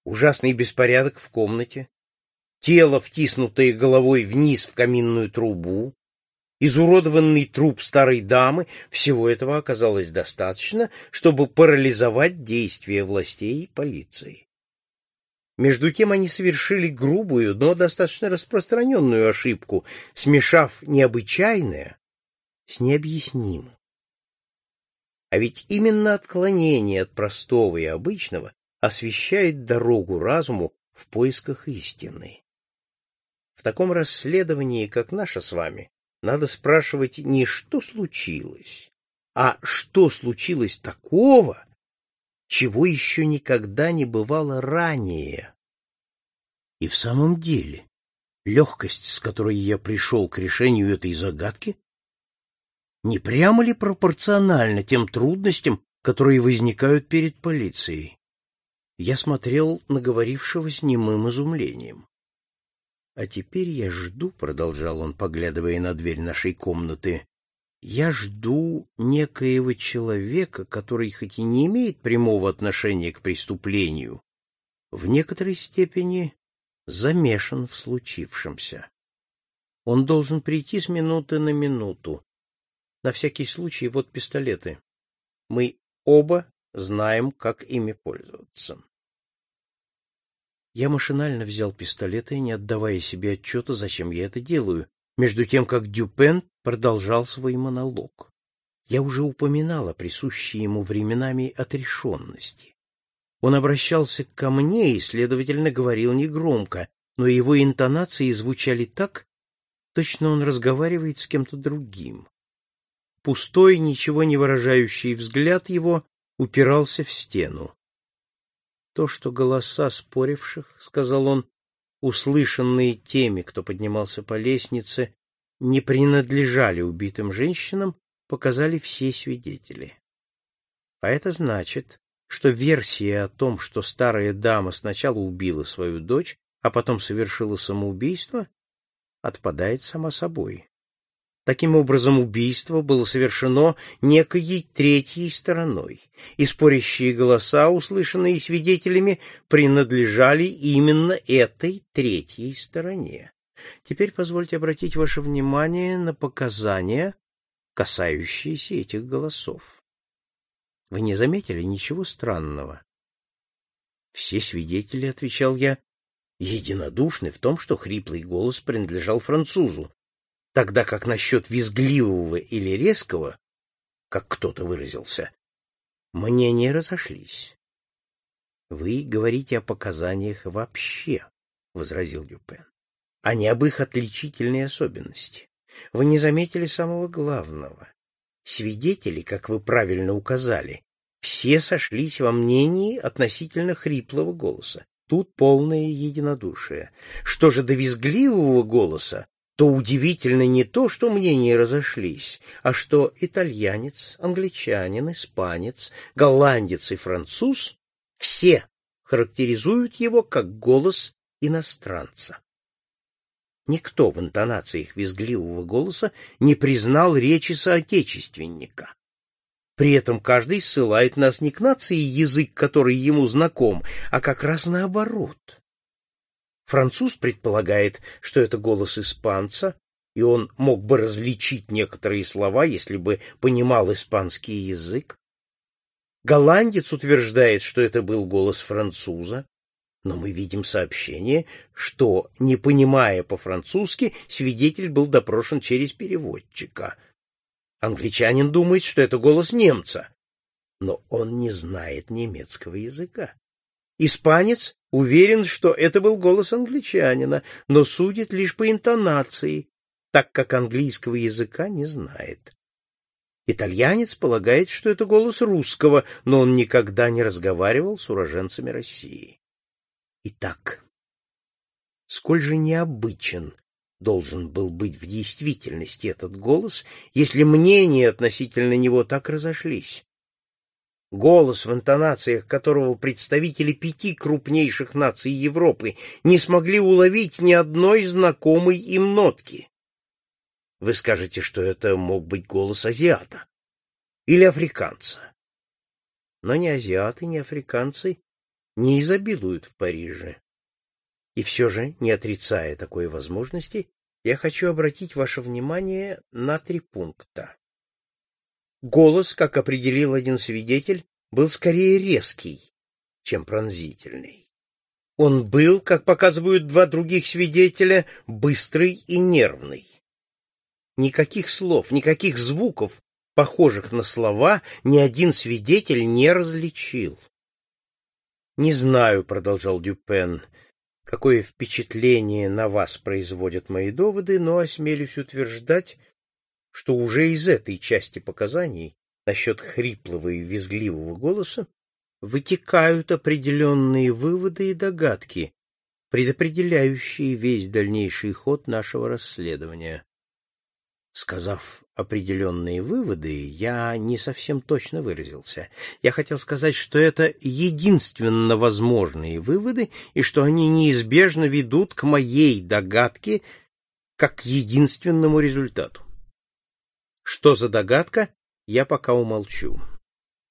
Ужасный беспорядок в комнате, тело, втиснутое головой вниз в каминную трубу, изуродованный труп старой дамы — всего этого оказалось достаточно, чтобы парализовать действия властей и полиции. Между тем они совершили грубую, но достаточно распространенную ошибку, смешав необычайное с необъяснимым. А ведь именно отклонение от простого и обычного освещает дорогу разуму в поисках истины. В таком расследовании, как наше с вами, надо спрашивать не что случилось, а что случилось такого, чего еще никогда не бывало ранее. И в самом деле, легкость, с которой я пришел к решению этой загадки, не прямо ли пропорциональна тем трудностям, которые возникают перед полицией? Я смотрел на говорившего с немым изумлением. — А теперь я жду, — продолжал он, поглядывая на дверь нашей комнаты, я жду некоего человека, который хоть и не имеет прямого отношения к преступлению, в некоторой степени замешан в случившемся. Он должен прийти с минуты на минуту. На всякий случай вот пистолеты. Мы оба знаем, как ими пользоваться. Я машинально взял пистолеты, не отдавая себе отчета, зачем я это делаю, между тем как Дюпен продолжал свой монолог. Я уже упоминал о присущей ему временами отрешенности. Он обращался ко мне и, следовательно, говорил негромко, но его интонации звучали так, точно он разговаривает с кем-то другим. Пустой, ничего не выражающий взгляд его упирался в стену. То, что голоса споривших, — сказал он, услышанные теми, кто поднимался по лестнице, не принадлежали убитым женщинам, показали все свидетели. А это значит, что версия о том, что старая дама сначала убила свою дочь, а потом совершила самоубийство, отпадает сама собой. Таким образом, убийство было совершено некой третьей стороной, и спорящие голоса, услышанные свидетелями, принадлежали именно этой третьей стороне. Теперь позвольте обратить ваше внимание на показания, касающиеся этих голосов. Вы не заметили ничего странного? Все свидетели, отвечал я, единодушны в том, что хриплый голос принадлежал французу, тогда как насчет визгливого или резкого, как кто-то выразился, мнения разошлись. — Вы говорите о показаниях вообще, — возразил Дюпен, — а не об их отличительной особенности. Вы не заметили самого главного. Свидетели, как вы правильно указали, все сошлись во мнении относительно хриплого голоса. Тут полное единодушие. Что же до визгливого голоса, то удивительно не то, что мнения разошлись, а что итальянец, англичанин, испанец, голландец и француз все характеризуют его как голос иностранца. Никто в интонациях визгливого голоса не признал речи соотечественника. При этом каждый ссылает нас не к нации язык, который ему знаком, а как раз наоборот. Француз предполагает, что это голос испанца, и он мог бы различить некоторые слова, если бы понимал испанский язык. Голландец утверждает, что это был голос француза, но мы видим сообщение, что, не понимая по-французски, свидетель был допрошен через переводчика. Англичанин думает, что это голос немца, но он не знает немецкого языка. Испанец уверен, что это был голос англичанина, но судит лишь по интонации, так как английского языка не знает. Итальянец полагает, что это голос русского, но он никогда не разговаривал с уроженцами России. Итак, сколь же необычен должен был быть в действительности этот голос, если мнения относительно него так разошлись? Голос в интонациях которого представители пяти крупнейших наций Европы не смогли уловить ни одной знакомой им нотки. Вы скажете, что это мог быть голос азиата или африканца. Но ни азиаты, ни африканцы не изобилуют в Париже. И все же, не отрицая такой возможности, я хочу обратить ваше внимание на три пункта. Голос, как определил один свидетель, был скорее резкий, чем пронзительный. Он был, как показывают два других свидетеля, быстрый и нервный. Никаких слов, никаких звуков, похожих на слова, ни один свидетель не различил. «Не знаю», — продолжал Дюпен, — «какое впечатление на вас производят мои доводы, но осмелюсь утверждать, что уже из этой части показаний насчет хриплого и визгливого голоса вытекают определенные выводы и догадки, предопределяющие весь дальнейший ход нашего расследования. Сказав определенные выводы, я не совсем точно выразился. Я хотел сказать, что это единственно возможные выводы и что они неизбежно ведут к моей догадке как к единственному результату. Что за догадка, я пока умолчу.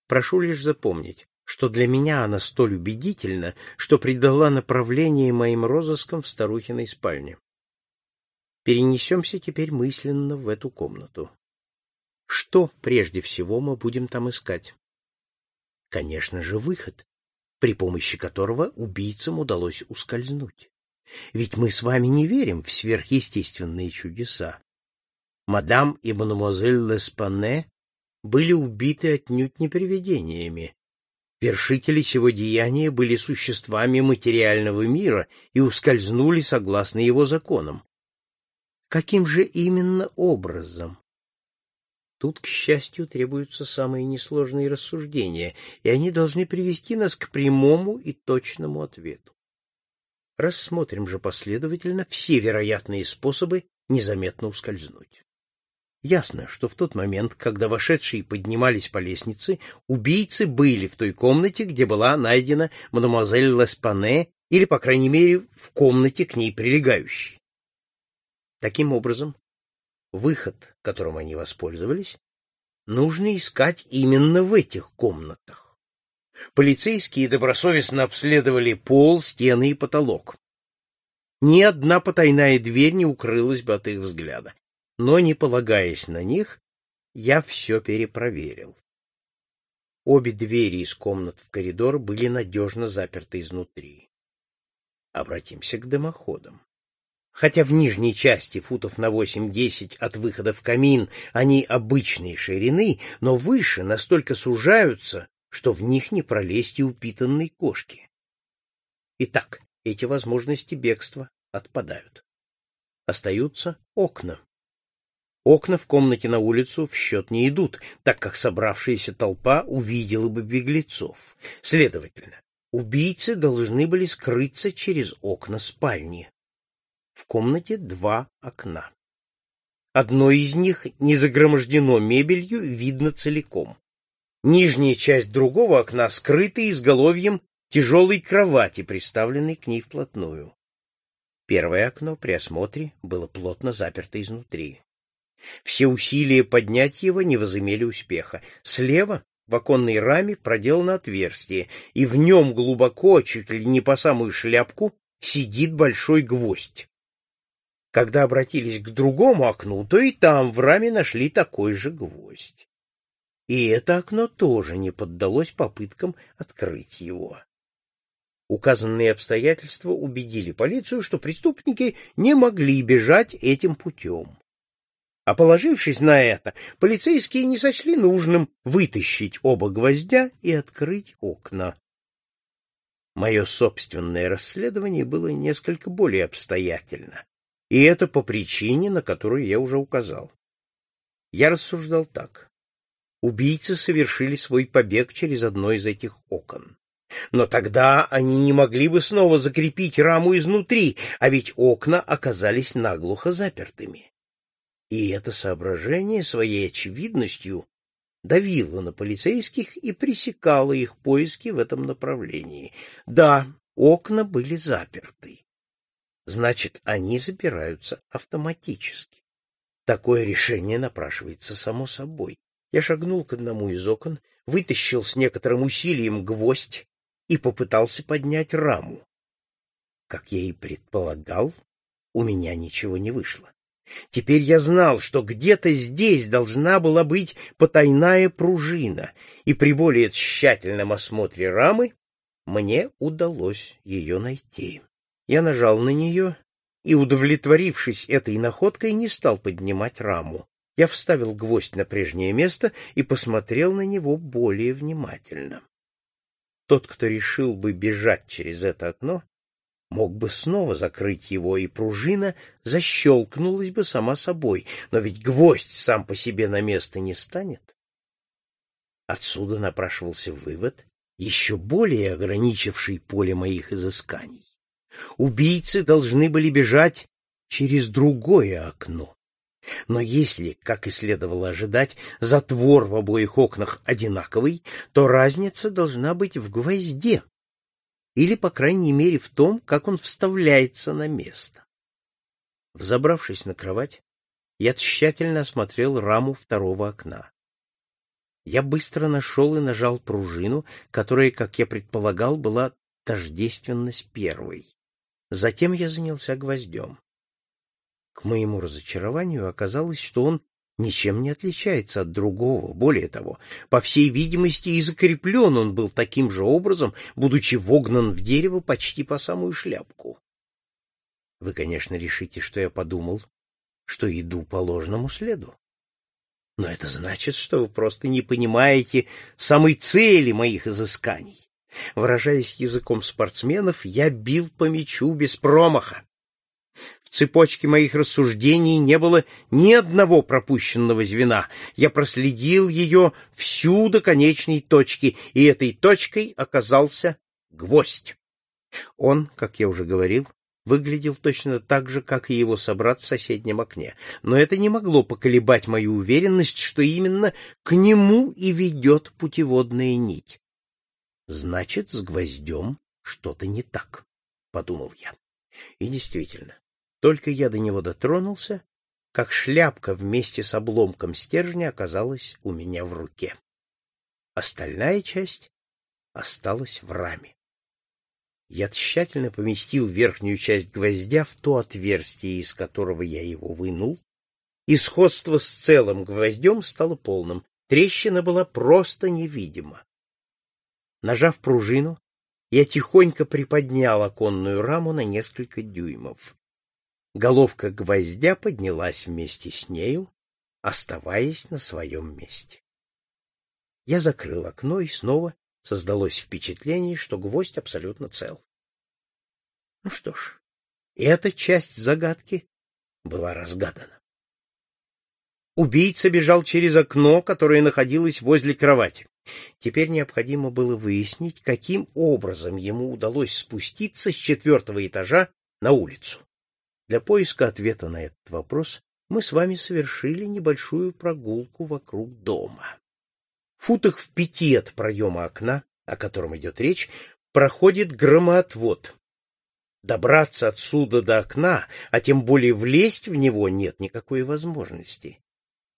Прошу лишь запомнить, что для меня она столь убедительна, что придала направление моим розыскам в старухиной спальне. Перенесемся теперь мысленно в эту комнату. Что прежде всего мы будем там искать? Конечно же, выход, при помощи которого убийцам удалось ускользнуть. Ведь мы с вами не верим в сверхъестественные чудеса. Мадам и мадемуазель Леспане были убиты отнюдь не привидениями. Вершители сего деяния были существами материального мира и ускользнули согласно его законам. Каким же именно образом? Тут, к счастью, требуются самые несложные рассуждения, и они должны привести нас к прямому и точному ответу. Рассмотрим же последовательно все вероятные способы незаметно ускользнуть. Ясно, что в тот момент, когда вошедшие поднимались по лестнице, убийцы были в той комнате, где была найдена мадемуазель Леспане, или, по крайней мере, в комнате к ней прилегающей. Таким образом, выход, которым они воспользовались, нужно искать именно в этих комнатах. Полицейские добросовестно обследовали пол, стены и потолок. Ни одна потайная дверь не укрылась бы от их взгляда, но, не полагаясь на них, я все перепроверил. Обе двери из комнат в коридор были надежно заперты изнутри. Обратимся к дымоходам. Хотя в нижней части футов на 8-10 от выхода в камин они обычной ширины, но выше настолько сужаются, что в них не пролезть и упитанной кошки. Итак, эти возможности бегства отпадают. Остаются окна. Окна в комнате на улицу в счет не идут, так как собравшаяся толпа увидела бы беглецов. Следовательно, убийцы должны были скрыться через окна спальни. В комнате два окна. Одно из них не загромождено мебелью, видно целиком. Нижняя часть другого окна скрыта изголовьем тяжелой кровати, приставленной к ней вплотную. Первое окно при осмотре было плотно заперто изнутри. Все усилия поднять его не возымели успеха. Слева в оконной раме проделано отверстие, и в нем глубоко, чуть ли не по самую шляпку, сидит большой гвоздь. Когда обратились к другому окну, то и там в раме нашли такой же гвоздь. И это окно тоже не поддалось попыткам открыть его. Указанные обстоятельства убедили полицию, что преступники не могли бежать этим путем. А положившись на это, полицейские не сочли нужным вытащить оба гвоздя и открыть окна. Мое собственное расследование было несколько более обстоятельно, и это по причине, на которую я уже указал. Я рассуждал так. Убийцы совершили свой побег через одно из этих окон. Но тогда они не могли бы снова закрепить раму изнутри, а ведь окна оказались наглухо запертыми. И это соображение своей очевидностью давила на полицейских и пресекала их поиски в этом направлении. Да, окна были заперты. Значит, они запираются автоматически. Такое решение напрашивается само собой. Я шагнул к одному из окон, вытащил с некоторым усилием гвоздь и попытался поднять раму. Как я и предполагал, у меня ничего не вышло. Теперь я знал, что где-то здесь должна была быть потайная пружина, и при более тщательном осмотре рамы мне удалось ее найти. Я нажал на нее и, удовлетворившись этой находкой, не стал поднимать раму. Я вставил гвоздь на прежнее место и посмотрел на него более внимательно. Тот, кто решил бы бежать через это окно, мог бы снова закрыть его, и пружина защелкнулась бы сама собой, но ведь гвоздь сам по себе на место не станет. Отсюда напрашивался вывод, еще более ограничивший поле моих изысканий. Убийцы должны были бежать через другое окно. Но если, как и следовало ожидать, затвор в обоих окнах одинаковый, то разница должна быть в гвозде, или, по крайней мере, в том, как он вставляется на место. Взобравшись на кровать, я тщательно осмотрел раму второго окна. Я быстро нашел и нажал пружину, которая, как я предполагал, была тождественна с первой. Затем я занялся гвоздем. К моему разочарованию оказалось, что он ничем не отличается от другого. Более того, по всей видимости, и закреплен он был таким же образом, будучи вогнан в дерево почти по самую шляпку. Вы, конечно, решите, что я подумал, что иду по ложному следу. Но это значит, что вы просто не понимаете самой цели моих изысканий. Выражаясь языком спортсменов, я бил по мячу без промаха цепочке моих рассуждений не было ни одного пропущенного звена. Я проследил ее всю до конечной точки, и этой точкой оказался гвоздь. Он, как я уже говорил, выглядел точно так же, как и его собрат в соседнем окне, но это не могло поколебать мою уверенность, что именно к нему и ведет путеводная нить. Значит, с гвоздем что-то не так, — подумал я. И действительно, только я до него дотронулся, как шляпка вместе с обломком стержня оказалась у меня в руке. Остальная часть осталась в раме. Я тщательно поместил верхнюю часть гвоздя в то отверстие, из которого я его вынул, и сходство с целым гвоздем стало полным. Трещина была просто невидима. Нажав пружину, я тихонько приподнял оконную раму на несколько дюймов. Головка гвоздя поднялась вместе с нею, оставаясь на своем месте. Я закрыл окно, и снова создалось впечатление, что гвоздь абсолютно цел. Ну что ж, эта часть загадки была разгадана. Убийца бежал через окно, которое находилось возле кровати. Теперь необходимо было выяснить, каким образом ему удалось спуститься с четвертого этажа на улицу. Для поиска ответа на этот вопрос мы с вами совершили небольшую прогулку вокруг дома. В футах в пяти от проема окна, о котором идет речь, проходит громоотвод. Добраться отсюда до окна, а тем более влезть в него, нет никакой возможности.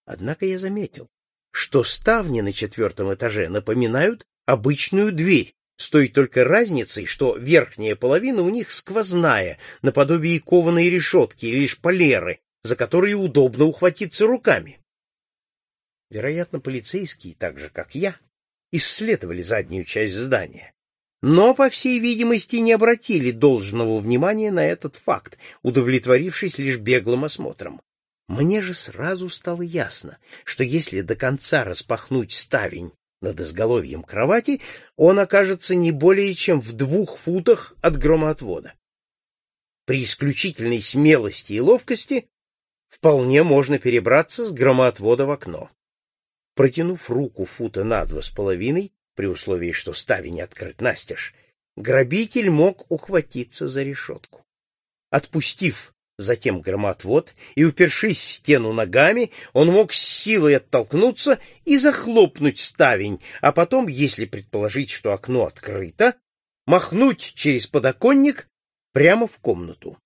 Однако я заметил, что ставни на четвертом этаже напоминают обычную дверь, с той только разницей, что верхняя половина у них сквозная, наподобие кованой решетки или шпалеры, за которые удобно ухватиться руками. Вероятно, полицейские, так же как я, исследовали заднюю часть здания, но, по всей видимости, не обратили должного внимания на этот факт, удовлетворившись лишь беглым осмотром. Мне же сразу стало ясно, что если до конца распахнуть ставень над изголовьем кровати, он окажется не более чем в двух футах от громоотвода. При исключительной смелости и ловкости вполне можно перебраться с громоотвода в окно. Протянув руку фута на два с половиной, при условии, что ставень открыт настежь, грабитель мог ухватиться за решетку. Отпустив затем громотвод, и, упершись в стену ногами, он мог с силой оттолкнуться и захлопнуть ставень, а потом, если предположить, что окно открыто, махнуть через подоконник прямо в комнату.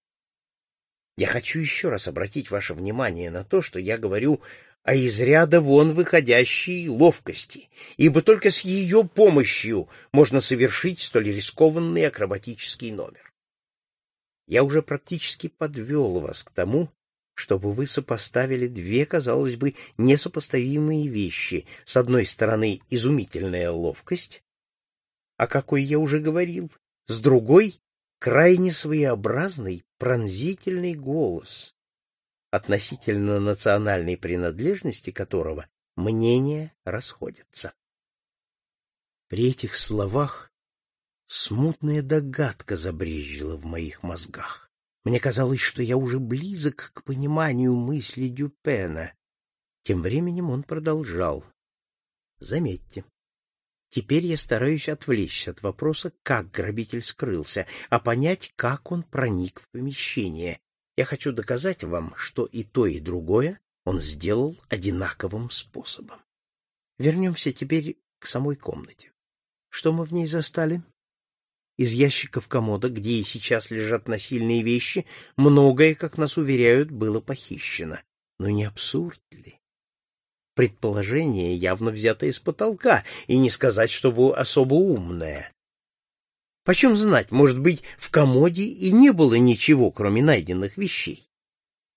Я хочу еще раз обратить ваше внимание на то, что я говорю о из ряда вон выходящей ловкости, ибо только с ее помощью можно совершить столь рискованный акробатический номер. Я уже практически подвел вас к тому, чтобы вы сопоставили две, казалось бы, несопоставимые вещи. С одной стороны, изумительная ловкость, о какой я уже говорил, с другой — крайне своеобразный, пронзительный голос, относительно национальной принадлежности которого мнения расходятся. При этих словах Смутная догадка забрезжила в моих мозгах. Мне казалось, что я уже близок к пониманию мысли Дюпена. Тем временем он продолжал. Заметьте, теперь я стараюсь отвлечься от вопроса, как грабитель скрылся, а понять, как он проник в помещение. Я хочу доказать вам, что и то, и другое он сделал одинаковым способом. Вернемся теперь к самой комнате. Что мы в ней застали? Из ящиков комода, где и сейчас лежат насильные вещи, многое, как нас уверяют, было похищено. Но не абсурд ли? Предположение явно взято из потолка, и не сказать, чтобы особо умное. Почем знать, может быть, в комоде и не было ничего, кроме найденных вещей.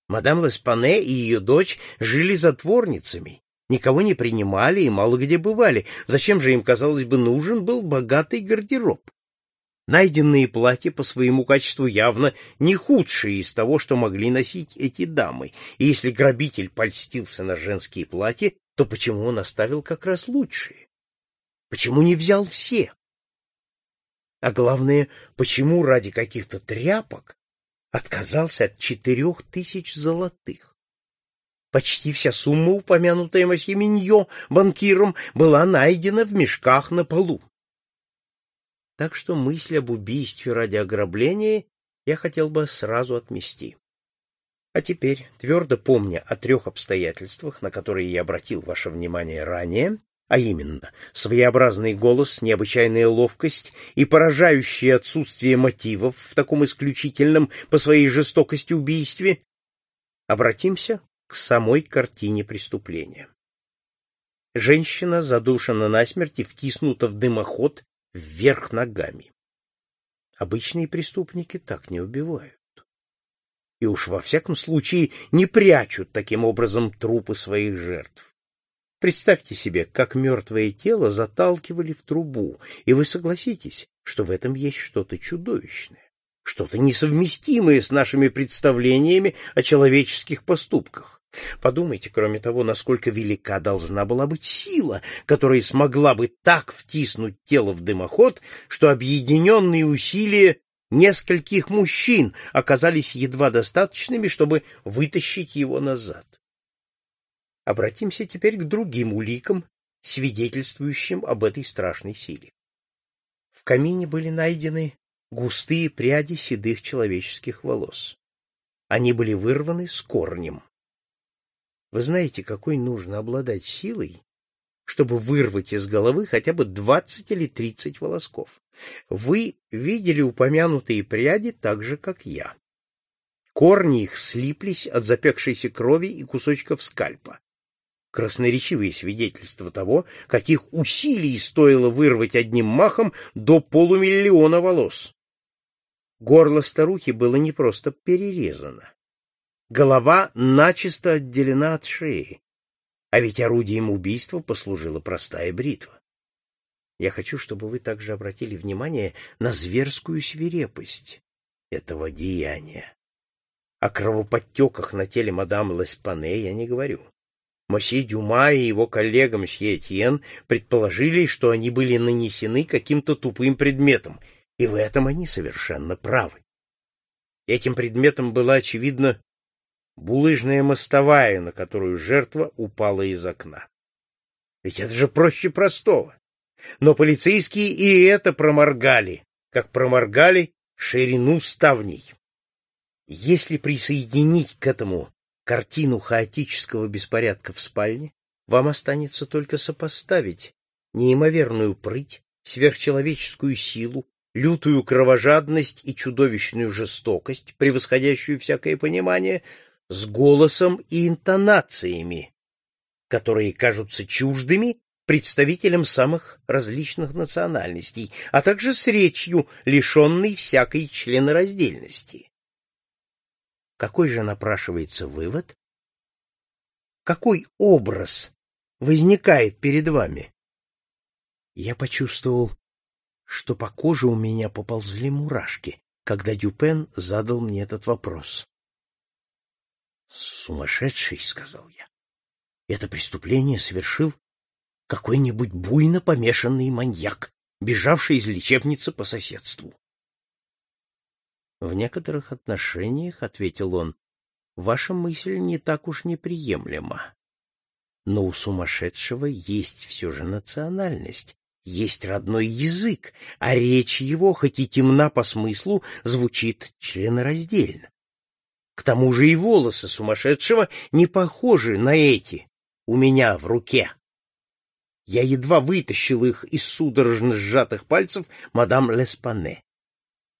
Мадам Леспане и ее дочь жили затворницами, никого не принимали и мало где бывали. Зачем же им, казалось бы, нужен был богатый гардероб? Найденные платья по своему качеству явно не худшие из того, что могли носить эти дамы, и если грабитель польстился на женские платья, то почему он оставил как раз лучшие? Почему не взял все? А главное, почему ради каких-то тряпок отказался от четырех тысяч золотых? Почти вся сумма, упомянутая Масье Миньо банкиром, была найдена в мешках на полу так что мысль об убийстве ради ограбления я хотел бы сразу отмести. А теперь, твердо помня о трех обстоятельствах, на которые я обратил ваше внимание ранее, а именно своеобразный голос, необычайная ловкость и поражающее отсутствие мотивов в таком исключительном по своей жестокости убийстве, обратимся к самой картине преступления. Женщина задушена насмерть и втиснута в дымоход вверх ногами. Обычные преступники так не убивают. И уж во всяком случае не прячут таким образом трупы своих жертв. Представьте себе, как мертвое тело заталкивали в трубу, и вы согласитесь, что в этом есть что-то чудовищное, что-то несовместимое с нашими представлениями о человеческих поступках. Подумайте, кроме того, насколько велика должна была быть сила, которая смогла бы так втиснуть тело в дымоход, что объединенные усилия нескольких мужчин оказались едва достаточными, чтобы вытащить его назад. Обратимся теперь к другим уликам, свидетельствующим об этой страшной силе. В камине были найдены густые пряди седых человеческих волос. Они были вырваны с корнем. Вы знаете, какой нужно обладать силой, чтобы вырвать из головы хотя бы двадцать или тридцать волосков. Вы видели упомянутые пряди так же, как я. Корни их слиплись от запекшейся крови и кусочков скальпа. Красноречивые свидетельства того, каких усилий стоило вырвать одним махом до полумиллиона волос. Горло старухи было не просто перерезано. Голова начисто отделена от шеи, а ведь орудием убийства послужила простая бритва. Я хочу, чтобы вы также обратили внимание на зверскую свирепость этого деяния. О кровоподтеках на теле мадам Леспане я не говорю. Мосье Дюма и его коллега мсье Этьен предположили, что они были нанесены каким-то тупым предметом, и в этом они совершенно правы. Этим предметом была, очевидно, булыжная мостовая, на которую жертва упала из окна. Ведь это же проще простого. Но полицейские и это проморгали, как проморгали ширину ставней. Если присоединить к этому картину хаотического беспорядка в спальне, вам останется только сопоставить неимоверную прыть, сверхчеловеческую силу, лютую кровожадность и чудовищную жестокость, превосходящую всякое понимание, с голосом и интонациями, которые кажутся чуждыми представителям самых различных национальностей, а также с речью, лишенной всякой членораздельности. Какой же напрашивается вывод? Какой образ возникает перед вами? Я почувствовал, что по коже у меня поползли мурашки, когда Дюпен задал мне этот вопрос. «Сумасшедший», — сказал я. «Это преступление совершил какой-нибудь буйно помешанный маньяк, бежавший из лечебницы по соседству». «В некоторых отношениях, — ответил он, — ваша мысль не так уж неприемлема. Но у сумасшедшего есть все же национальность, есть родной язык, а речь его, хоть и темна по смыслу, звучит членораздельно. К тому же и волосы сумасшедшего не похожи на эти у меня в руке. Я едва вытащил их из судорожно сжатых пальцев мадам Леспане.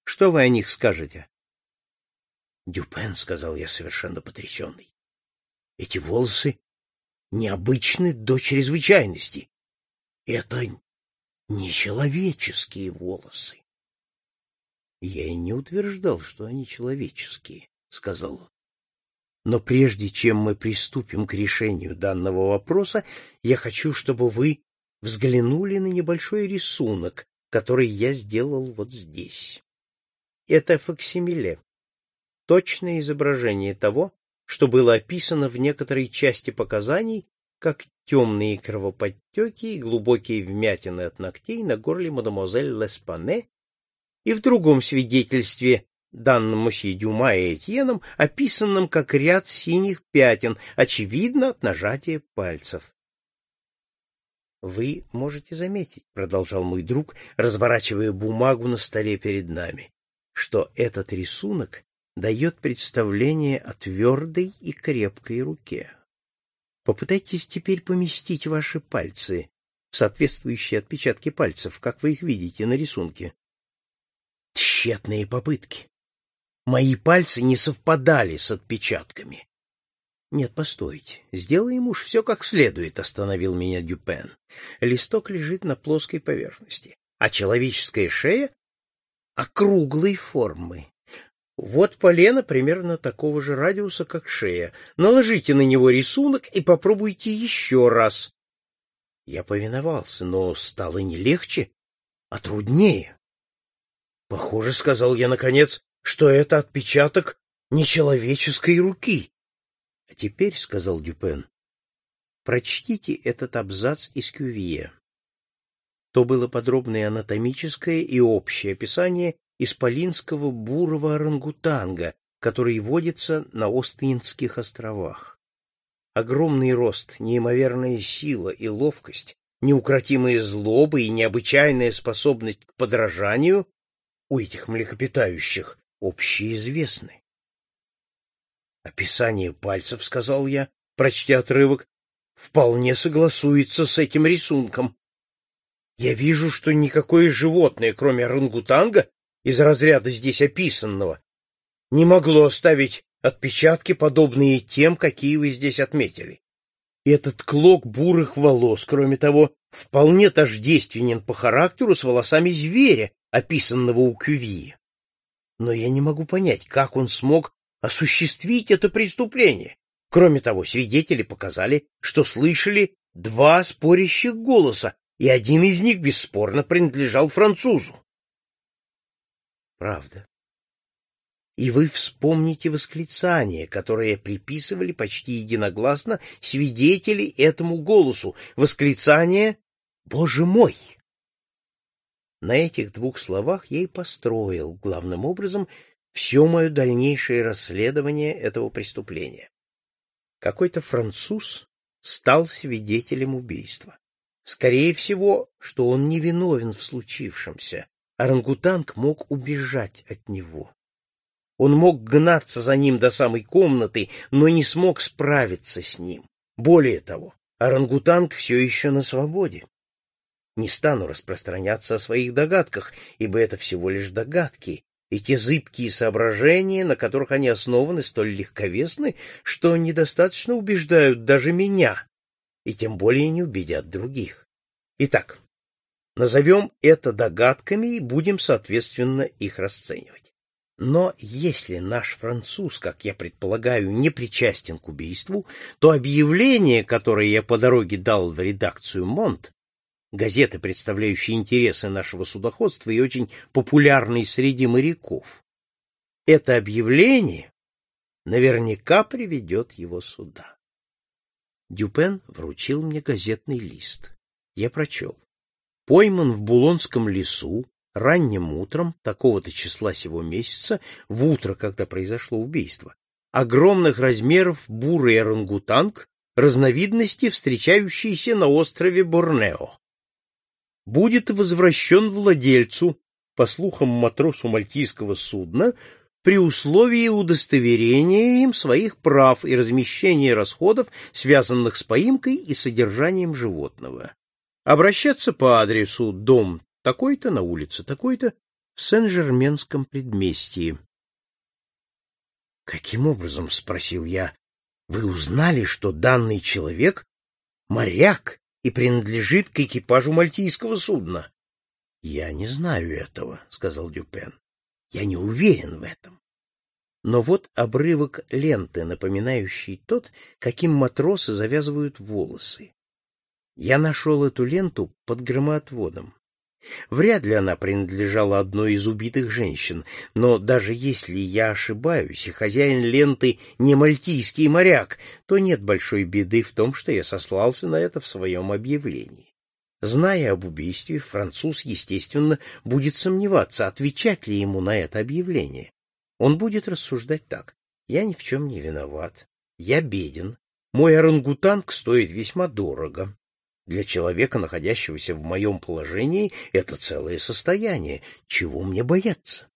Что вы о них скажете? Дюпен, — сказал я совершенно потрясенный. Эти волосы необычны до чрезвычайности. Это нечеловеческие волосы. Я и не утверждал, что они человеческие, сказал он. Но прежде чем мы приступим к решению данного вопроса, я хочу, чтобы вы взглянули на небольшой рисунок, который я сделал вот здесь. Это факсимиле, точное изображение того, что было описано в некоторой части показаний как темные кровоподтеки и глубокие вмятины от ногтей на горле мадемуазель Леспане, и в другом свидетельстве, данном мосье Дюма и Этьеном, описанном как ряд синих пятен, очевидно, от нажатия пальцев. «Вы можете заметить», — продолжал мой друг, разворачивая бумагу на столе перед нами, что этот рисунок дает представление о твердой и крепкой руке. Попытайтесь теперь поместить ваши пальцы в соответствующие отпечатки пальцев, как вы их видите на рисунке. Тщетные попытки. Мои пальцы не совпадали с отпечатками. Нет, постойте, сделаем уж все как следует, остановил меня Дюпен. Листок лежит на плоской поверхности, а человеческая шея округлой формы. Вот полено примерно такого же радиуса, как шея. Наложите на него рисунок и попробуйте еще раз. Я повиновался, но стало не легче, а труднее. Похоже, сказал я наконец, что это отпечаток нечеловеческой руки. А теперь, сказал Дюпен, прочтите этот абзац из Кювье. То было подробное анатомическое и общее описание исполинского бурого орангутанга, который водится на Остинских островах. Огромный рост, неимоверная сила и ловкость, неукротимая злоба и необычайная способность к подражанию у этих млекопитающих общеизвестны. Описание пальцев, сказал я, прочтя отрывок, вполне согласуется с этим рисунком. Я вижу, что никакое животное, кроме орангутанга, из разряда здесь описанного не могло оставить отпечатки, подобные тем, какие вы здесь отметили. Этот клок бурых волос, кроме того, вполне тождественен по характеру с волосами зверя, описанного у Кювии. Но я не могу понять, как он смог осуществить это преступление. Кроме того, свидетели показали, что слышали два спорящих голоса, и один из них бесспорно принадлежал французу. Правда. И вы вспомните восклицание, которое приписывали почти единогласно свидетели этому голосу. Восклицание «Боже мой!». На этих двух словах я и построил, главным образом, все мое дальнейшее расследование этого преступления. Какой-то француз стал свидетелем убийства. Скорее всего, что он не виновен в случившемся, орангутанг мог убежать от него. Он мог гнаться за ним до самой комнаты, но не смог справиться с ним. Более того, орангутанг все еще на свободе. Не стану распространяться о своих догадках, ибо это всего лишь догадки, и те зыбкие соображения, на которых они основаны, столь легковесны, что недостаточно убеждают даже меня, и тем более не убедят других. Итак, назовем это догадками и будем, соответственно, их расценивать. Но если наш француз, как я предполагаю, не причастен к убийству, то объявление, которое я по дороге дал в редакцию «Монт», газеты, представляющие интересы нашего судоходства и очень популярной среди моряков, это объявление наверняка приведет его сюда. Дюпен вручил мне газетный лист. Я прочел. Пойман в Булонском лесу ранним утром такого-то числа сего месяца, в утро, когда произошло убийство, огромных размеров бурый орангутанг, разновидности, встречающиеся на острове Борнео. Будет возвращен владельцу, по слухам матросу мальтийского судна, при условии удостоверения им своих прав и размещения расходов, связанных с поимкой и содержанием животного. Обращаться по адресу дом такой-то на улице такой-то в Сен-Жерменском предместье. Каким образом, спросил я, вы узнали, что данный человек моряк и принадлежит к экипажу мальтийского судна? Я не знаю этого, сказал Дюпен. Я не уверен в этом. Но вот обрывок ленты, напоминающий тот, каким матросы завязывают волосы. Я нашел эту ленту под громоотводом. Вряд ли она принадлежала одной из убитых женщин, но даже если я ошибаюсь, и хозяин ленты не мальтийский моряк, то нет большой беды в том, что я сослался на это в своем объявлении. Зная об убийстве, француз, естественно, будет сомневаться, отвечать ли ему на это объявление. Он будет рассуждать так. Я ни в чем не виноват. Я беден. Мой орангутанг стоит весьма дорого. Для человека, находящегося в моем положении, это целое состояние. Чего мне бояться?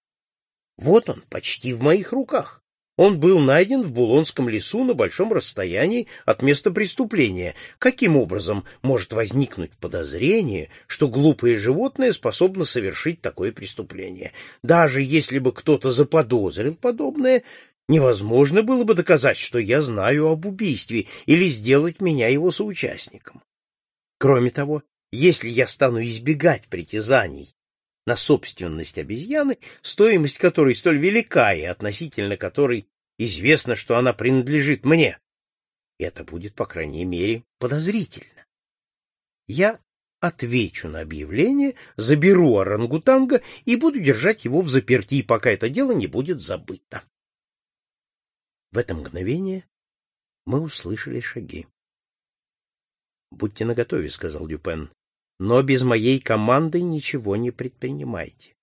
Вот он, почти в моих руках. Он был найден в Булонском лесу на большом расстоянии от места преступления. Каким образом может возникнуть подозрение, что глупое животное способно совершить такое преступление? Даже если бы кто-то заподозрил подобное, невозможно было бы доказать, что я знаю об убийстве или сделать меня его соучастником. Кроме того, если я стану избегать притязаний на собственность обезьяны, стоимость которой столь велика и относительно которой известно, что она принадлежит мне, это будет, по крайней мере, подозрительно. Я отвечу на объявление, заберу орангутанга и буду держать его в заперти, пока это дело не будет забыто. В это мгновение мы услышали шаги. Будьте наготове, сказал Дюпен. Но без моей команды ничего не предпринимайте.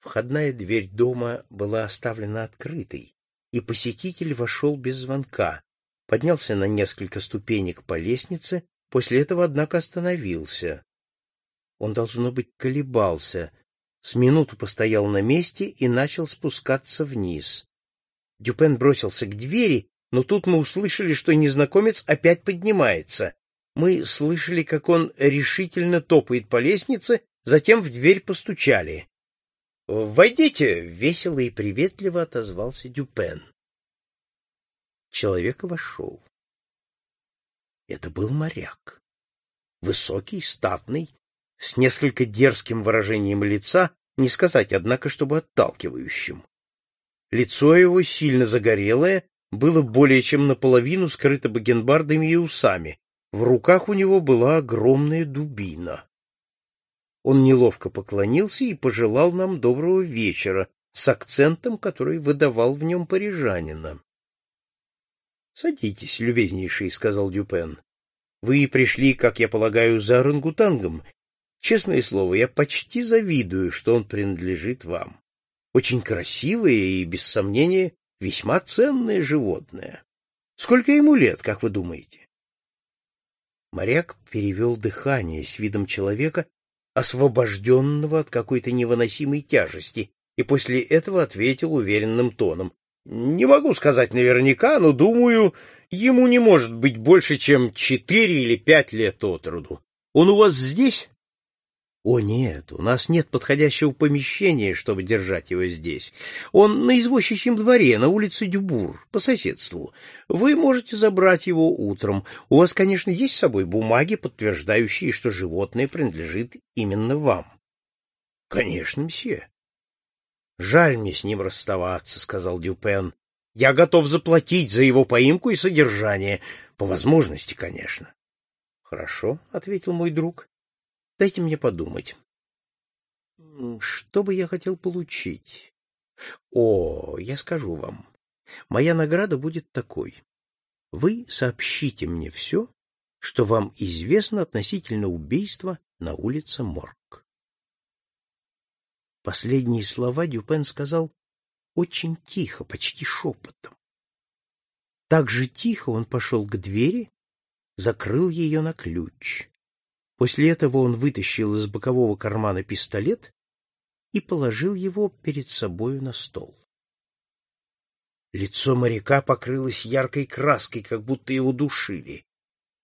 Входная дверь дома была оставлена открытой, и посетитель вошел без звонка, поднялся на несколько ступенек по лестнице, после этого, однако, остановился. Он, должно быть, колебался, с минуту постоял на месте и начал спускаться вниз. Дюпен бросился к двери но тут мы услышали, что незнакомец опять поднимается. Мы слышали, как он решительно топает по лестнице, затем в дверь постучали. «Войдите!» — весело и приветливо отозвался Дюпен. Человек вошел. Это был моряк. Высокий, статный, с несколько дерзким выражением лица, не сказать, однако, чтобы отталкивающим. Лицо его сильно загорелое, было более чем наполовину скрыто бакенбардами и усами. В руках у него была огромная дубина. Он неловко поклонился и пожелал нам доброго вечера с акцентом, который выдавал в нем парижанина. — Садитесь, любезнейший, — сказал Дюпен. — Вы пришли, как я полагаю, за орангутангом. Честное слово, я почти завидую, что он принадлежит вам. Очень красивое и, без сомнения, Весьма ценное животное. Сколько ему лет, как вы думаете? Моряк перевел дыхание с видом человека, освобожденного от какой-то невыносимой тяжести, и после этого ответил уверенным тоном. — Не могу сказать наверняка, но, думаю, ему не может быть больше, чем четыре или пять лет от роду. Он у вас здесь? О нет, у нас нет подходящего помещения, чтобы держать его здесь. Он на извозчичьем дворе, на улице Дюбур, по соседству. Вы можете забрать его утром. У вас, конечно, есть с собой бумаги, подтверждающие, что животное принадлежит именно вам. — Конечно, мсье. — Жаль мне с ним расставаться, — сказал Дюпен. — Я готов заплатить за его поимку и содержание, по возможности, конечно. — Хорошо, — ответил мой друг. Дайте мне подумать. Что бы я хотел получить? О, я скажу вам. Моя награда будет такой. Вы сообщите мне все, что вам известно относительно убийства на улице Морг. Последние слова Дюпен сказал очень тихо, почти шепотом. Так же тихо он пошел к двери, закрыл ее на ключ. После этого он вытащил из бокового кармана пистолет и положил его перед собою на стол. Лицо моряка покрылось яркой краской, как будто его душили.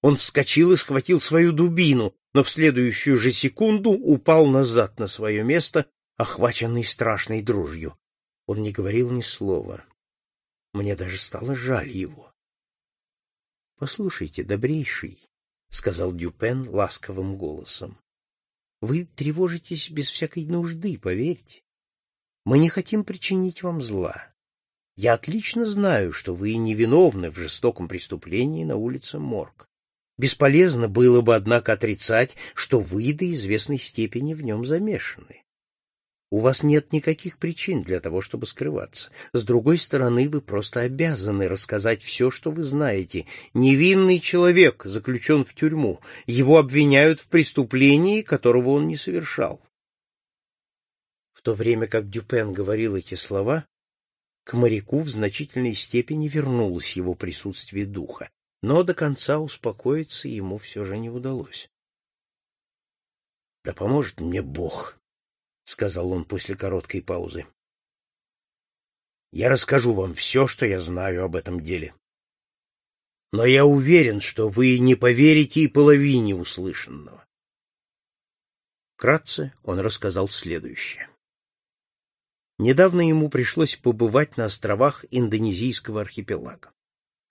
Он вскочил и схватил свою дубину, но в следующую же секунду упал назад на свое место, охваченный страшной дрожью. Он не говорил ни слова. Мне даже стало жаль его. — Послушайте, добрейший, — сказал Дюпен ласковым голосом. — Вы тревожитесь без всякой нужды, поверьте. Мы не хотим причинить вам зла. Я отлично знаю, что вы невиновны в жестоком преступлении на улице Морг. Бесполезно было бы, однако, отрицать, что вы до известной степени в нем замешаны. У вас нет никаких причин для того, чтобы скрываться. С другой стороны, вы просто обязаны рассказать все, что вы знаете. Невинный человек заключен в тюрьму. Его обвиняют в преступлении, которого он не совершал. В то время как Дюпен говорил эти слова, к моряку в значительной степени вернулось его присутствие духа, но до конца успокоиться ему все же не удалось. — Да поможет мне Бог, — сказал он после короткой паузы. «Я расскажу вам все, что я знаю об этом деле. Но я уверен, что вы не поверите и половине услышанного». Вкратце он рассказал следующее. Недавно ему пришлось побывать на островах Индонезийского архипелага.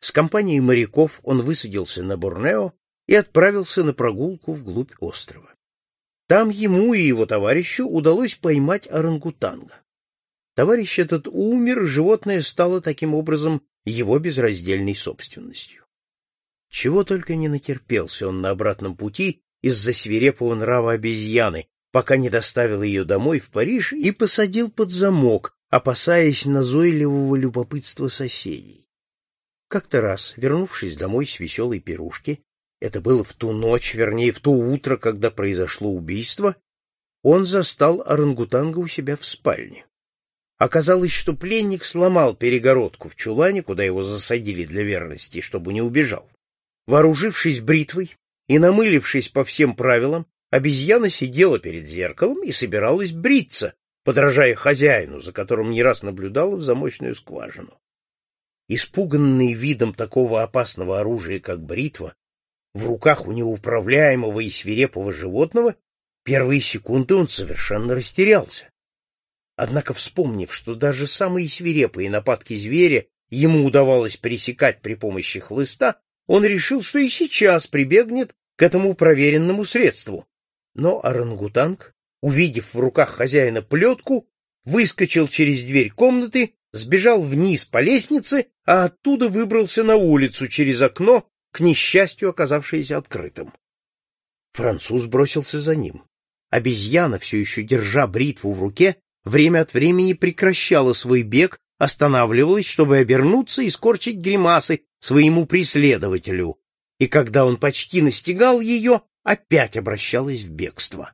С компанией моряков он высадился на Борнео и отправился на прогулку вглубь острова. Там ему и его товарищу удалось поймать орангутанга. Товарищ этот умер, животное стало таким образом его безраздельной собственностью. Чего только не натерпелся он на обратном пути из-за свирепого нрава обезьяны, пока не доставил ее домой в Париж и посадил под замок, опасаясь назойливого любопытства соседей. Как-то раз, вернувшись домой с веселой пирушки, это было в ту ночь, вернее, в то утро, когда произошло убийство, он застал орангутанга у себя в спальне. Оказалось, что пленник сломал перегородку в чулане, куда его засадили для верности, чтобы не убежал. Вооружившись бритвой и намылившись по всем правилам, обезьяна сидела перед зеркалом и собиралась бриться, подражая хозяину, за которым не раз наблюдала в замочную скважину. Испуганный видом такого опасного оружия, как бритва, в руках у неуправляемого и свирепого животного, первые секунды он совершенно растерялся. Однако, вспомнив, что даже самые свирепые нападки зверя ему удавалось пересекать при помощи хлыста, он решил, что и сейчас прибегнет к этому проверенному средству. Но орангутанг, увидев в руках хозяина плетку, выскочил через дверь комнаты, сбежал вниз по лестнице, а оттуда выбрался на улицу через окно к несчастью оказавшееся открытым. Француз бросился за ним. Обезьяна, все еще держа бритву в руке, время от времени прекращала свой бег, останавливалась, чтобы обернуться и скорчить гримасы своему преследователю, и когда он почти настигал ее, опять обращалась в бегство.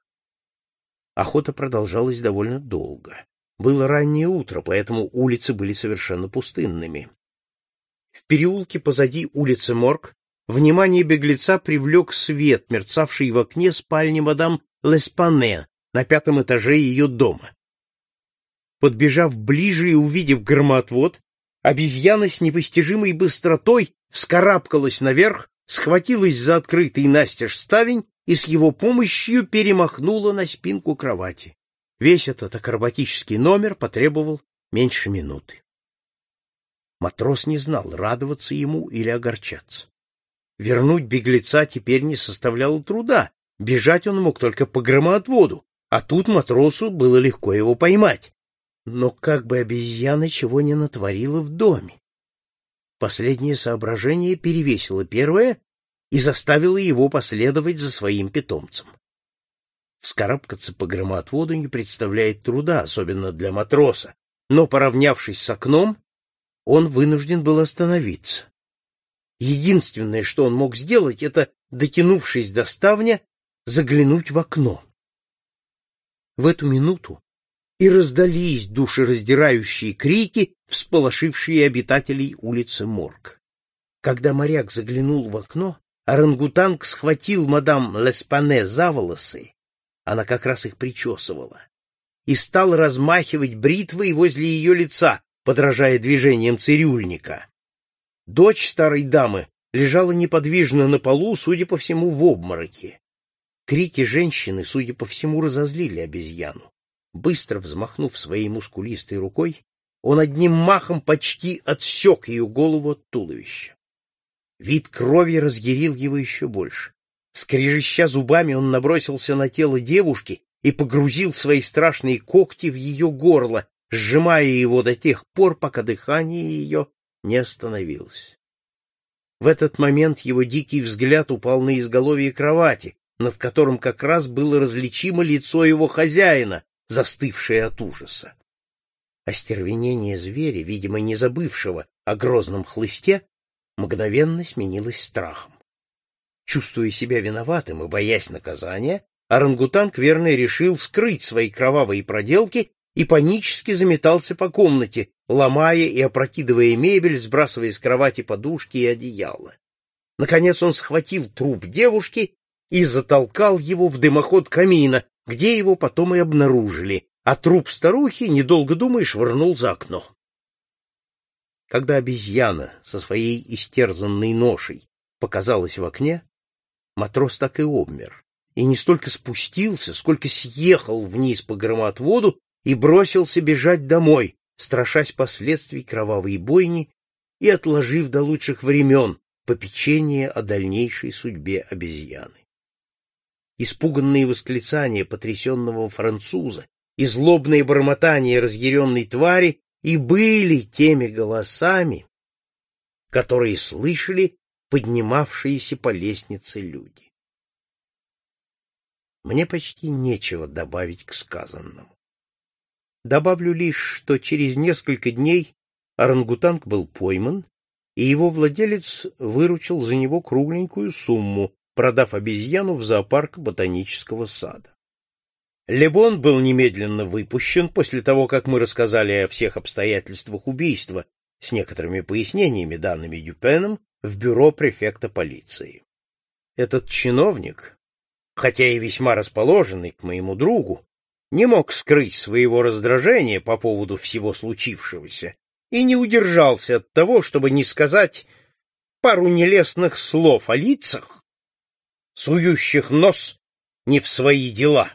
Охота продолжалась довольно долго. Было раннее утро, поэтому улицы были совершенно пустынными. В переулке позади улицы Морг Внимание беглеца привлек свет, мерцавший в окне спальни мадам Леспане на пятом этаже ее дома. Подбежав ближе и увидев громоотвод, обезьяна с непостижимой быстротой вскарабкалась наверх, схватилась за открытый настежь ставень и с его помощью перемахнула на спинку кровати. Весь этот акробатический номер потребовал меньше минуты. Матрос не знал, радоваться ему или огорчаться. Вернуть беглеца теперь не составляло труда, бежать он мог только по громоотводу, а тут матросу было легко его поймать. Но как бы обезьяна чего не натворила в доме? Последнее соображение перевесило первое и заставило его последовать за своим питомцем. Вскарабкаться по громоотводу не представляет труда, особенно для матроса, но, поравнявшись с окном, он вынужден был остановиться. Единственное, что он мог сделать, это, дотянувшись до ставня, заглянуть в окно. В эту минуту и раздались душераздирающие крики, всполошившие обитателей улицы Морг. Когда моряк заглянул в окно, орангутанг схватил мадам Леспане за волосы, она как раз их причесывала, и стал размахивать бритвой возле ее лица, подражая движениям цирюльника. Дочь старой дамы лежала неподвижно на полу, судя по всему, в обмороке. Крики женщины, судя по всему, разозлили обезьяну. Быстро взмахнув своей мускулистой рукой, он одним махом почти отсек ее голову от туловища. Вид крови разъярил его еще больше. Скрежеща зубами, он набросился на тело девушки и погрузил свои страшные когти в ее горло, сжимая его до тех пор, пока дыхание ее не остановилось. В этот момент его дикий взгляд упал на изголовье кровати, над которым как раз было различимо лицо его хозяина, застывшее от ужаса. Остервенение зверя, видимо, не забывшего о грозном хлысте, мгновенно сменилось страхом. Чувствуя себя виноватым и боясь наказания, орангутанг верно решил скрыть свои кровавые проделки и панически заметался по комнате, ломая и опрокидывая мебель, сбрасывая с кровати подушки и одеяло. Наконец он схватил труп девушки и затолкал его в дымоход камина, где его потом и обнаружили, а труп старухи, недолго думая, швырнул за окно. Когда обезьяна со своей истерзанной ношей показалась в окне, матрос так и обмер, и не столько спустился, сколько съехал вниз по громоотводу и бросился бежать домой, страшась последствий кровавой бойни и отложив до лучших времен попечение о дальнейшей судьбе обезьяны. Испуганные восклицания потрясенного француза и злобные бормотания разъяренной твари и были теми голосами, которые слышали поднимавшиеся по лестнице люди. Мне почти нечего добавить к сказанному. Добавлю лишь, что через несколько дней орангутанг был пойман, и его владелец выручил за него кругленькую сумму, продав обезьяну в зоопарк ботанического сада. Лебон был немедленно выпущен после того, как мы рассказали о всех обстоятельствах убийства с некоторыми пояснениями, данными Дюпеном, в бюро префекта полиции. Этот чиновник, хотя и весьма расположенный к моему другу, не мог скрыть своего раздражения по поводу всего случившегося и не удержался от того, чтобы не сказать пару нелестных слов о лицах, сующих нос не в свои дела.